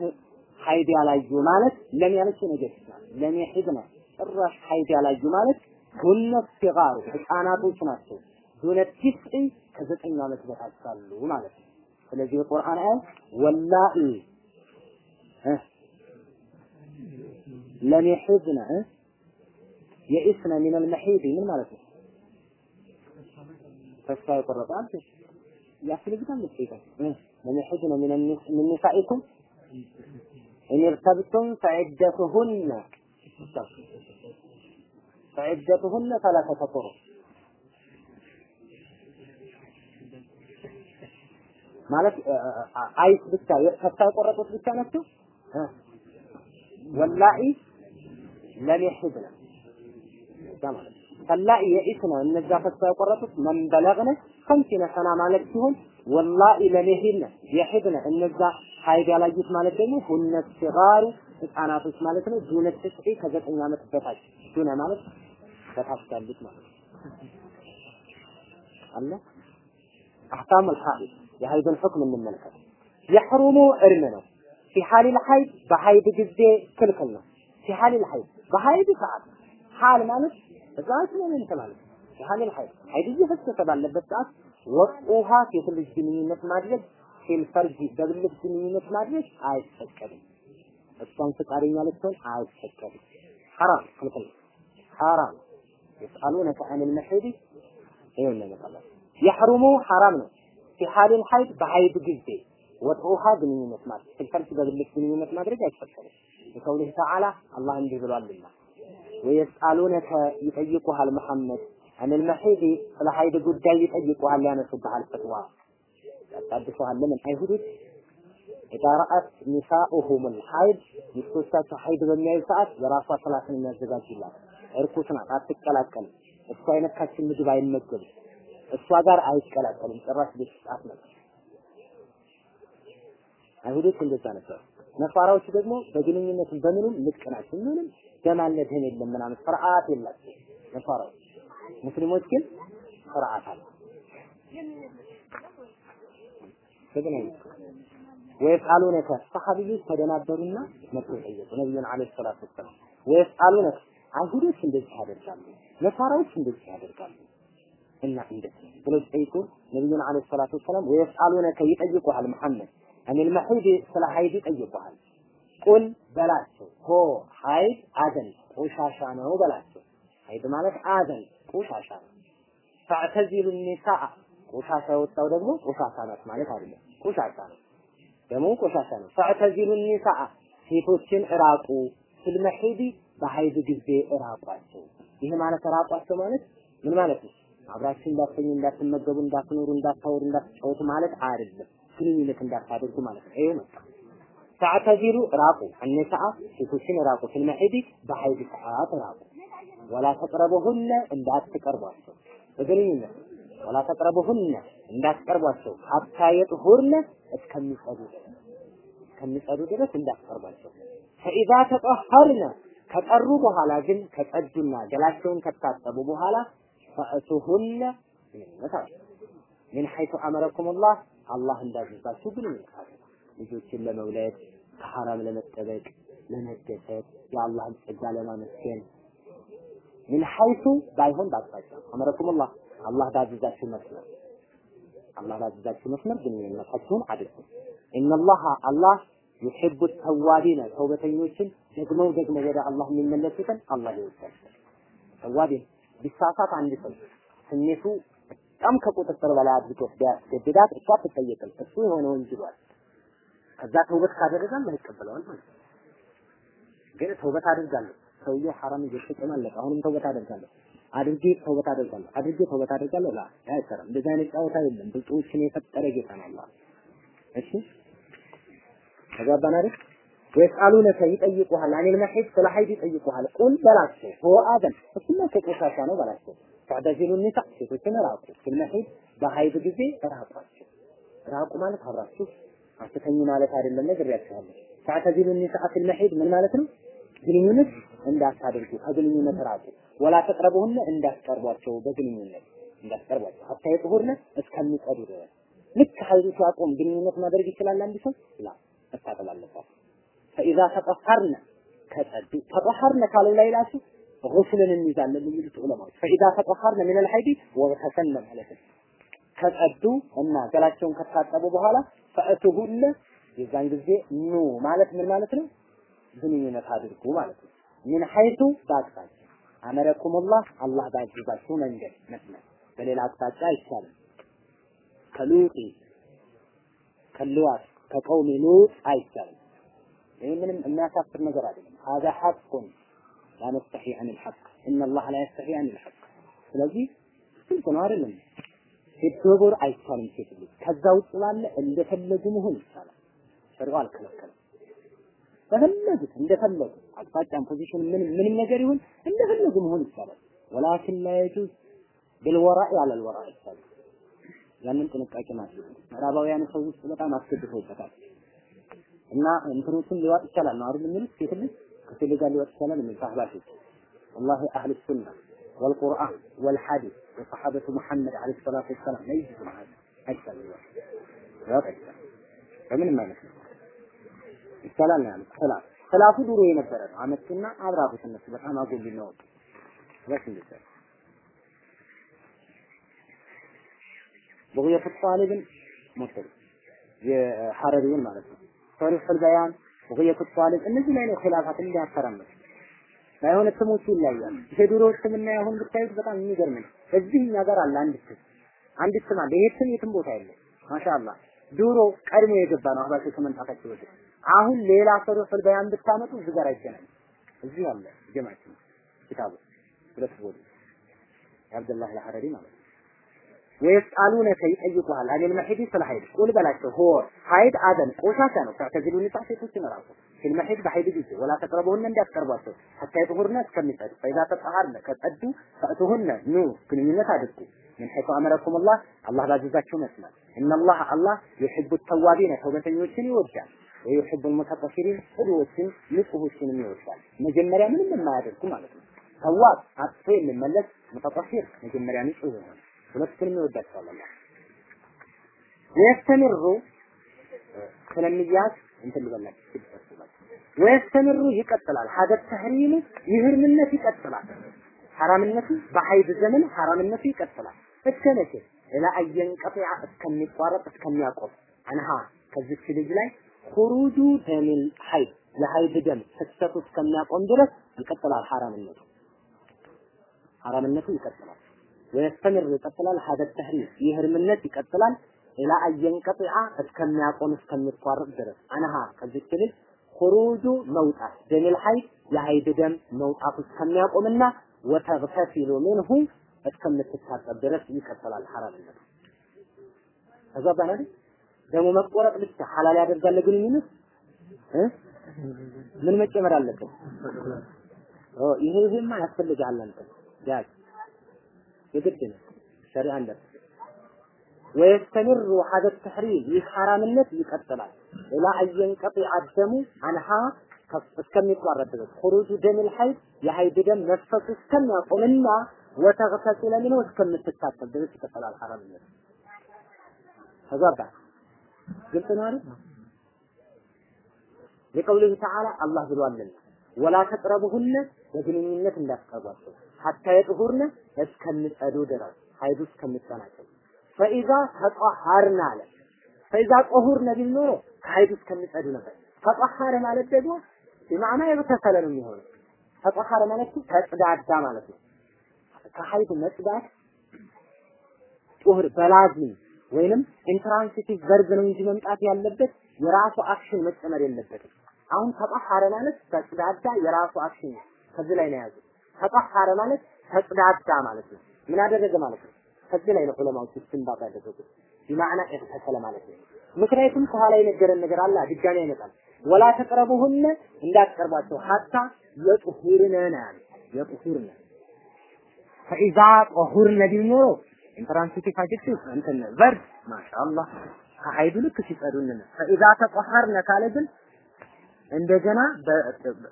ሀይድ ያላዩ ማለት لم ነገር ይችላል። ጭራሽ ሀይድ ያላዩ ማለት ሁነ ሲጋሩ ህፃናቶች ናቸው። دون تسع ከዘጠኝ ዓመት በታች ሳሉ ማለት ነው። ስለዚህ የቁርአን አያ واللائي ለሚሒድነ የኢስነ ሚነል መሒድ ምን ማለት ነው? ተስፋ የቆረጠ አንተ ያስፈልጋል ለሚሕድነ ምን ምን ኒሳኢኩም ኢን ኢርተብቱም ፈዒደቱሁነ ፈዒደቱሁነ ሰላሰተ ማለት አይስ ብቻ ተስፋ የቆረጡት ብቻ ናቸው። ወላኢ ለሚሕድነ ማለት ፈላኢ የኢስነ እነዛ ተስፋ የቆረጡት መንበለግነ ከምሲነ ሰና ማለት ሲሆን ወላኢ ለመሄድነ የሄድነ እነዛ ሀይድ ያላዩት ማለት ደግሞ ሁነ ሲጋሩ ህፃናቶች ማለት ነው። ዱነ ትስዒ ከዘጠኝ ዓመት በታች ዱነ ማለት በታች ያሉት ማለት ነው። አለ أحكام الحيض የሀይድን ሁክም እንመልከት። يحرم እርም ነው። حال الحيض በሀይድ ጊዜ ክልክል ነው። حال الحيض በሀይድ ሰዓት حال ማለት በሰዓት ነው የተባለው ሻህል ሀይድ ሀይድ እየፈሰሰ ባለበት ሰዓት ወጡሃ ሴት ልጅ ግንኙነት ማድረግ ፊል ፈርጅ በብልት ግንኙነት ማድረግ አይፈቀድም። እሷን ፍቃደኛ ልትሆን አይፈቀድም። ሐራም ክልክል ሐራም يسألونك عن المحيض ይሄን ነው يحرم حرام ነው في حال በሀይድ ጊዜ ወጡሃ ግንኙነት ማድረግ ፊል በብልት ግንኙነት ማድረግ አይፈቀድም። ለቀውልህ ተዓላ አላህ እንዲህ ብሏልና ويسألونك ይጠይቁሃል መሐመድ عن المحيض ስለ ሀይድ ጉዳይ ይጠይቁሃል፣ ያነሱብሃል ፈትዋ ያጣድፉሃል። ለምን አይሁዶች إذا رأت نساؤهم الحيض ሚስቶቻቸው ሀይድ በሚያዩ ሰዓት የራሷ ሰላትን የሚያዘጋጁላት እርኩስ ናት፣ አትቀላቀልም። እሷ አይነካችን ምግብ አይመገብም። እሷ ጋር አይቀላቀሉም። ጭራሽ ቤት ውስጥ አትመጣም። አይሁዶች እንደዛ ነበር። ነፋራዎች ደግሞ በግንኙነት በምንም ልቅ ናቸው። ምንም ደማነት የለም ምናምን። ስርዓት የላቸው ነፋራዎች። ሙስሊሞች ግን ስርዓት አለ። ተገናኙ። ويسألونك ሰሐቢዎች ተደናበሩና መጥተው ጠየቁ። ነብዩን عليه الصلاة والسلام ويسألونك አይሁዶች እንደዚህ ያደርጋሉ፣ ነሳራዎች እንደዚህ ያደርጋሉ እና እንዴት ብለው ጠይቁ። ነብዩን عليه الصلاة والسلام ويسألونك ይጠይቁሃል መሐመድ? عن المحيض ስለ ሀይድ ይጠይቁሃል قل በላቸው። هو ሀይድ አዘን ቆሻሻ ነው በላቸው። ሀይድ ማለት አዘን ቆሻሻ ነው። ፈዕተዚሉ ኒሳአ ቆሻሻ የወጣው ደግሞ ቆሻሻ ናት ማለት አይደለም። ቆሻሻ ነው ደግሞ ቆሻሻ ነው። ፈዕተዚሉ ኒሳአ ሴቶችን እራቁ። ፊል መሒድ በሀይድ ጊዜ እራቋቸው። ይህ ማለት እራቋቸው ማለት ምን ማለት ነው? አብራችሁ እንዳትተኙ እንዳትመገቡ እንዳትኖሩ እንዳታወሩ እንዳትጫወቱ ማለት አይደለም። ግንኙነት እንዳታደርጉ ማለት ነው። ይሄ መጣ ፈዕተዚሉ ራቁ አኒሳአ ሴቶችን ራቁ። ፊል መሒድ በሀይድ ሰዓት ራቁ። ወላ ተቅረቡሁነ እንዳትቀርቧቸው። በግንኙነት ወላ ተቅረቡሁነ እንዳትቀርቧቸው። ሀታ የጥሁርነ እስከሚጸዱ ድረስ እስከሚጸዱ ድረስ እንዳትቀርቧቸው። ፈኢዛ ተጠሀርነ ከጠሩ በኋላ ግን ከጸዱና ገላቸውን ከታጠቡ በኋላ ፈእቱሁነ ምን ሐይቱ አመረኩሙላህ? አላህ እንዳዘዛችሁ ግንኙነት አድርጉ። ልጆችን ለመውለድ ከሐራም ለመጠበቅ ለመደሰት የአላህን ጸጋ ለማመስገን ምን ሐይቱ ባይሆን ባቅጣጫ አመረኩሙላህ አላህ ባዘዛችሁ መስመር አላህ ባዘዛችሁ መስመር ግንኙነታችሁን አድርጉ። ኢነላህ አላህ ዩሂቡ ተዋቢነ ተውበተኞችን ደግመው ደግመው ወደ አላህ የሚመለሱትን አላህ ይወዳል። ተዋቢን ቢሳሳት አንድ ሰው ስሜቱ በጣም ከቁጥጥር በላይ አድርጎ ቢያስገድዳት እሷ አትጠየቅም። እሱ የሆነ ወንጅሏል። ከዛ ተውበት ካደረገ አላህ ይቀበለዋል ማለት ነው። ግን ተውበት አድርጋለሁ ሰውየው ሐራም እየተጠቀመ አለቀ። አሁንም ተውበት አደርጋለሁ አድርጌ ተውበት አደርጋለሁ አድርጌ ተውበት አደርጋለሁ لا አይሰራም። እንደዚህ አይነት ጨዋታ የለም። ብልጦችን የፈጠረ ጌታ ነው አላህ። እሺ ተግባባን አይደል? ويسألونك ይጠይቁሃል፣ عن المحيض ስለ ሀይድ ይጠይቁሃል። قل በላቸው هو أذى እሱማ ከቆሻሻ ነው በላቸው። فاعتزلوا النساء ሴቶችን ራቁ፣ في المحيض በሀይድ ጊዜ ራቋቸው። ራቁ ማለት አብራችሁ አትተኙ ማለት አይደለም፣ ነግሬያችኋለሁ። ተዕተዚሉ ኒሳ ፊል ምን ማለት ነው? ግንኙነት እንዳታደርጉ ከግንኙነት ራቁ። ወላ ተቅረቡሁነ እንዳትቀርቧቸው በግንኙነት እንዳትቀርቧቸው ሀታ የጥሁርነ እስከሚጸዱ ድረስ ልክ ሀይዱ ሲያቆም ግንኙነት ማድረግ ይችላል አንድ ሰው ላ መታጠብ አለባት። ፈኢዛ ተጠሀርነ ከጸዱ ተጠሀርነ ካለው ላይ ራሱ ጉስልን እንይዛለን የሚሉት ዑለማዎች ፈኢዛ ተጠሀርነ ምን አልሐይዲ ወተሰነ ማለት ነው። ከጸዱ እና ገላቸውን ከታጠቡ በኋላ ፈእቱሁነ የዛን ጊዜ ኑ ማለት ምን ማለት ነው? ግንኙነት አድርጉ ማለት ነው። ምን ሐይቱ በአቅጣጫ አመረኩሙላህ አላህ ባዘዛችሁ መንገድ መስመር በሌላ አቅጣጫ አይቻልም። ከሉጢ ከልዋት ከቀውሚ ሉጥ አይቻልም። ይህ ምንም የሚያሳፍር ነገር አይደለም። هذا حق لا نستحي عن الحق እና አላህ لا يستحي عن الحق። ስለዚህ ግልጽ ነው አይደለም? ሴት አይቻልም። ሴት ልጅ ከዛ ውጭ ባለ እንደፈለጉ መሆን ይቻላል። ሸሪዓው አልከለከለም። በፈለጉት እንደፈለጉ አቅጣጫን፣ position፣ ምን ምንም ነገር ይሁን እንደፈለጉ መሆን ይቻላል። ولكن لا يجوز بالوراء على الوراء ይቻላል። ያንን ጥንቃቄ ማድረግ ምዕራባውያን ሰው ውስጥ በጣም አስገድፈውበታል እና እንትኖችን ሊዋጥ ይቻላል ነው አይደል? የሚሉት ሴት ልጅ ከሴት ልጅ ጋር ሊዋጥ ይቻላል የሚል ሳህባሾች ወላሂ አህሉ ሱና والقرآن والحديث وصحابة محمد عليه الصلاة والسلام لا يجوز هذا أكثر الوقت لا أكثر فمن ما نفسه ይቻላል ነው ያሉት። ሰላፍ ሰላፉ ድሮ የነበረ ነው። አመቱና አብራሩት እነሱ በጣም አጎል ነው። በስ እንደዛ በጉየት ጣሊብን ሞተሩ የሐረሪውን ማለት ነው። ሶሪፍ በያን በጉየት ጣሊብ እነዚህ ላይ ነው ኺላፋት እንዲያፈራመስ ባይሆን ስሞቹ ይለያያሉ። ይሄ ድሮ ስምና አሁን ብታዩት በጣም የሚገርም ነው። እዚህ እኛ ጋር አለ አንድ ስም አንድ ስም አለ። ይሄ ስም የትም ቦታ የለም። ማሻአላህ ድሮ ቀድሞ የገባ ነው አህባሾች ከመምጣታቸው በፊት አሁን ሌላ ሶሪፍ በያን ብታመጡ እዚህ ጋር አይገናኝም። እዚህ አለ ጀማችን ኪታቡ ሁለት ቦዲ የአብደላህ አልሐረሪ ማለት ነው። ويسألونك ይጠይቁሃል። عن المحيض ስለ ሀይድ قل በላቸው። هو ሀይድ أذى ቆሻሻ ነው። فاعتزلوا النساء ሴቶችን ራሱ في المحيض በሀይድ ጊዜ ولا تقربوهن እንዳትቀርቧቸው حتى يطهرن እስከሚጸዱ። فإذا تطهرن ከጸዱ فأتوهن ኑ ግንኙነት አድርጉ። من حيث أمركم الله አላህ ባዘዛችሁ መስመር إن الله አላህ يحب التوابين ተውበተኞችን ይወዳል። ويحب المتطهرين ጽዱዎችን ንጹሆችንም ይወዳል። መጀመሪያ ምንም የማያደርጉ ማለት ነው። ተዋብ አጥፎ የሚመለስ ሙተጠፊር መጀመሪያ ንጹህ የሆነ ሁለቱንም ይወዳቸዋል አላህ ወየስተምሩ ስለሚያዝ እንትን ልበላችሁ ወየስተምሩ ይቀጥላል። ሀደት ተህሪሙ ይህርምነት ይቀጥላል። ሐራምነቱ በሀይድ ዘመን ሐራምነቱ ይቀጥላል። እስከ መቼ? ኢላ አየንቀጢዐ እስከሚቋረጥ እስከሚያቆም عنها ከዚች ልጅ ላይ خروج دم الحيض የሀይድ ደም ፍሰቱ እስከሚያቆም ድረስ ይቀጥላል ሐራምነቱ ሐራምነቱ ይቀጥላል። ويستمر ይቀጥላል። هذا التحريم ይህርምነት ይቀጥላል። إلى أن ينقطع እስከሚያቆም እስከሚቋረጥ ድረስ عنها ከዚች ልጅ خروج መውጣት دم الحيض የሀይድ ደም መውጣቱ እስከሚያቆምና وتغتسل منه እስከምትታጠብ ድረስ ይቀጥላል ሐራምነቱ። ተግባባን አይደል? ደሙ መቆረጥ ብቻ ሐላል ያደርጋል ለግንኙነት እ ምን መጨመር አለበት? ይሄ ይሄማ ያስፈልጋል አንተ ያዝ የግድ ነው። ሸሪዓ አለ ወየስተምሩ ሀደ ተሕሪም ይህ ሐራምነት ይቀጥላል። ኢላ አየንቀጢ አደሙ አንሃ እስከሚቋረጥ ድረስ። ኹሩጁ ደሚል ሐይድ የሐይድ ደም መፍሰሱ እስከሚያቆምና ወተግተሲለ ሚንሁ እስከምትታጠብ ድረስ ይቀጥላል ሐራምነት። ተግባባ ግልጽ ነው አይደል? የቀውሊሁ ተዓላ አላህ ብሏልና ወላ ተቅረቡሁነ በግንኙነት እንዳትቀርቧቸው ሐታ የጥሁርነ እስከሚጸዱ ድረስ ሀይዱ እስከሚጠናቀቅ ፈኢዛ ተጠሃርነ አለ። ፈኢዛ ጠሁርነ ቢል ኖሮ ከሀይዱ እስከሚጸዱ ነበር። ተጠሃረ ማለት ደግሞ بمعنى اغتسل ነው የሚሆነው። تطهر ማለት ተጽዳዳ ማለት ነው። ከሀይድ መጽዳት طهر በ لازم ወይንም intransitive verb ነው እንጂ መምጣት ያለበት የራሱ action መጨመር የለበትም። አሁን تطهر ማለት ተጽዳዳ የራሱ action ከዚህ ላይ ነው የያዙት። تطهر ማለት ተጽዳዳ ማለት ነው። ምን አደረገ ማለት ነው? ከዚህ ላይ ነው ዑለማዎች استنباط ያደረጉት። بمعنى اغتسل ማለት ነው። ምክንያቱም ከኋላ የነገረን ነገር አለ፣ ድጋሚ አይመጣም። ولا تقربوهن እንዳትቀርቧቸው حتى يطهرن ነው يطهرن فإذا طهرن ቢል ኖሮ intransitive እንትን verb ما شاء الله ከሀይዱ ልክ ሲጸዱን ነው። فإذا تطهرن ካለ ግን እንደገና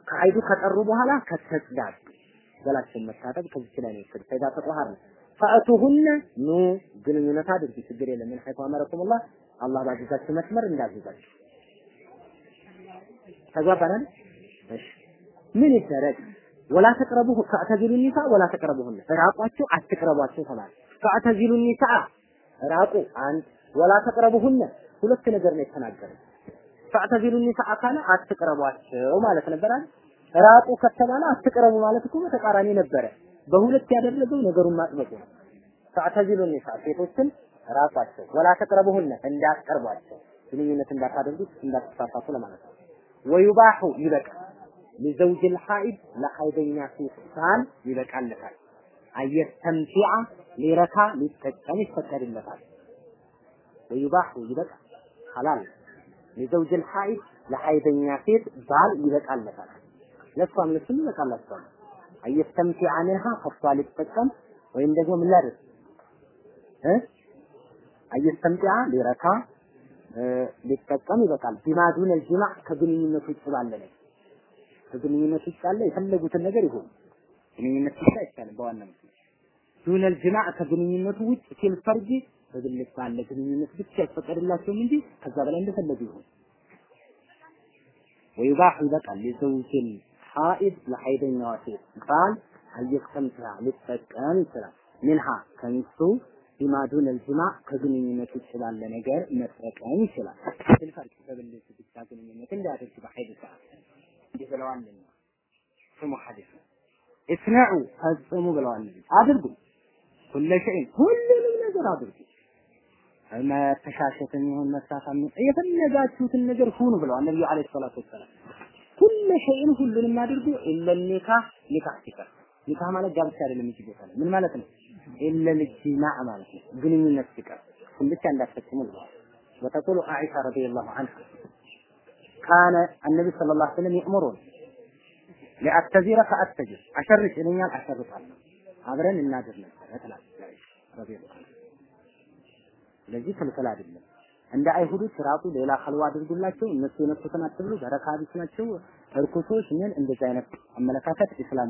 ከሀይዱ ከጠሩ በኋላ ከተጽዳድ ገላችን መታጠብ ከዚህ ላይ ነው ይፈድ فإذا تطهرن ፈአቱሁነ ኑ ግንኙነት አድርጉ ችግር የለም። ምን ሐይቱ አመረኩሙላህ አላህ ባዘዛችሁ መስመር እንዳዘዛችሁ። ተግባባናል እሺ ምን ይደረግ? ወላ ተቅረቡሁ ፈአተዚሉ ኒሳ ወላ ተቅረቡሁነ። ራቋቸው አትቅረቧቸው ተባለ። ፈአተዚሉ ኒሳ ራቁ አንድ። ወላ ተቅረቡሁነ ሁለት ነገር ነው የተናገረው። ፈአተዚሉ ኒሳ ካለ አትቅረቧቸው ማለት ነበር አይደል ራቁ ከተባለ አትቅረቡ ማለት እኮ በተቃራኒ ነበረ። በሁለት ያደረገው ነገሩን ማጥበቁ ነው። ፈዕተዚሉ ኒሳ ሴቶችን ራቋቸው፣ ወላ ተቅረቡሁነ እንዳትቀርቧቸው፣ ግንኙነት እንዳታደርጉት እንዳትሳሳፉ ለማለት ነው። ወዩባሑ ይበቃል ሊዘውጅል ሐኢድ ለሐይደኛ ሴትሳን ይበቃለታል። አየስተምቲዐ ሊረካ ሊጠቀም ይፈቀድለታል። ወዩባሑ ይበቃል ሐላል ሊዘውጅል ሐኢድ ለሐይደኛ ሴት ባል ይበቃለታል። ለሷም ልብስም እመጣላችኋለሁ። አየስተምቲዐ ሚንሃ ከሷ ሊጠቀም ወይም ደግሞ ምን ላድርግ እ አየስተምቲዐ ሊረካ ሊጠቀም ይበቃል። ቢማዱን አልጅማዕ ከግንኙነት ውጭ ባለ ነገር ከግንኙነት ውጭ ያለ የፈለጉትን ነገር ይሁን ግንኙነት ብቻ አይቻልም። በዋና ምክንያት ዱነል ከግንኙነቱ ውጭ ሲል ፈርጂ በግልጽ ባለ ግንኙነት ብቻ አይፈቀድላቸውም እንጂ ከዛ በላይ እንደፈለጉ ይሁን። ወይባህ ይበቃል የዘውጅን ሐኢድ ለሐይደኛዋ ሴት ባል አየስተምትራ ሊጠቀም ይችላል። ሚንሃ ከሚስቱ ቢማ ዱነል ጅማዕ ከግንኙነት ውጭ ነገር መጠቀም ይችላል። ሲል ፈርጅ በብልት ብቻ ግንኙነት እንዳያደርግ በሐይድ ሰዓት እንዲህ ብለዋልና ስሙ ሐዲስ እስነዑ ፈጽሙ ብለዋል። አድርጉ። ሁለ ሁሉንም ነገር አድርጉ። መተሻሸትም ይሁን መሳሳም የፈለጋችሁትን ነገር ሁኑ ብለዋል ነብዩ አለይሂ ሰላቱ ወሰላም ሁለ ሸይን ሁሉንም አድርጉ ኢለ ኒካህ ኒካህ ሲቀር ኒካህ ማለት ጋብቻ አይደለም እዚህ ቦታ ላይ ምን ማለት ነው ኢለ ልጅማዕ ማለት ነው ግንኙነት ሲቀር ብቻ እንዳትፈጽሙ ብለዋል وتقول عائشة رضي الله عنها كان النبي صلى الله عليه وسلم يأمرون لأتزير فأتزر أشرش إلينا أشرط الله አብረን እናድር ነበር ትላለች ረዲየላሁ ስለዚህ ክልክል አይደለም። እንደ አይሁዶች ራሱ ሌላ ኸልዋ አድርጉላቸው እነሱ የነኩትን አትብሉ፣ በረካ ናቸው፣ እርኩሶች ምን እንደዚህ አይነት አመለካከት ኢስላም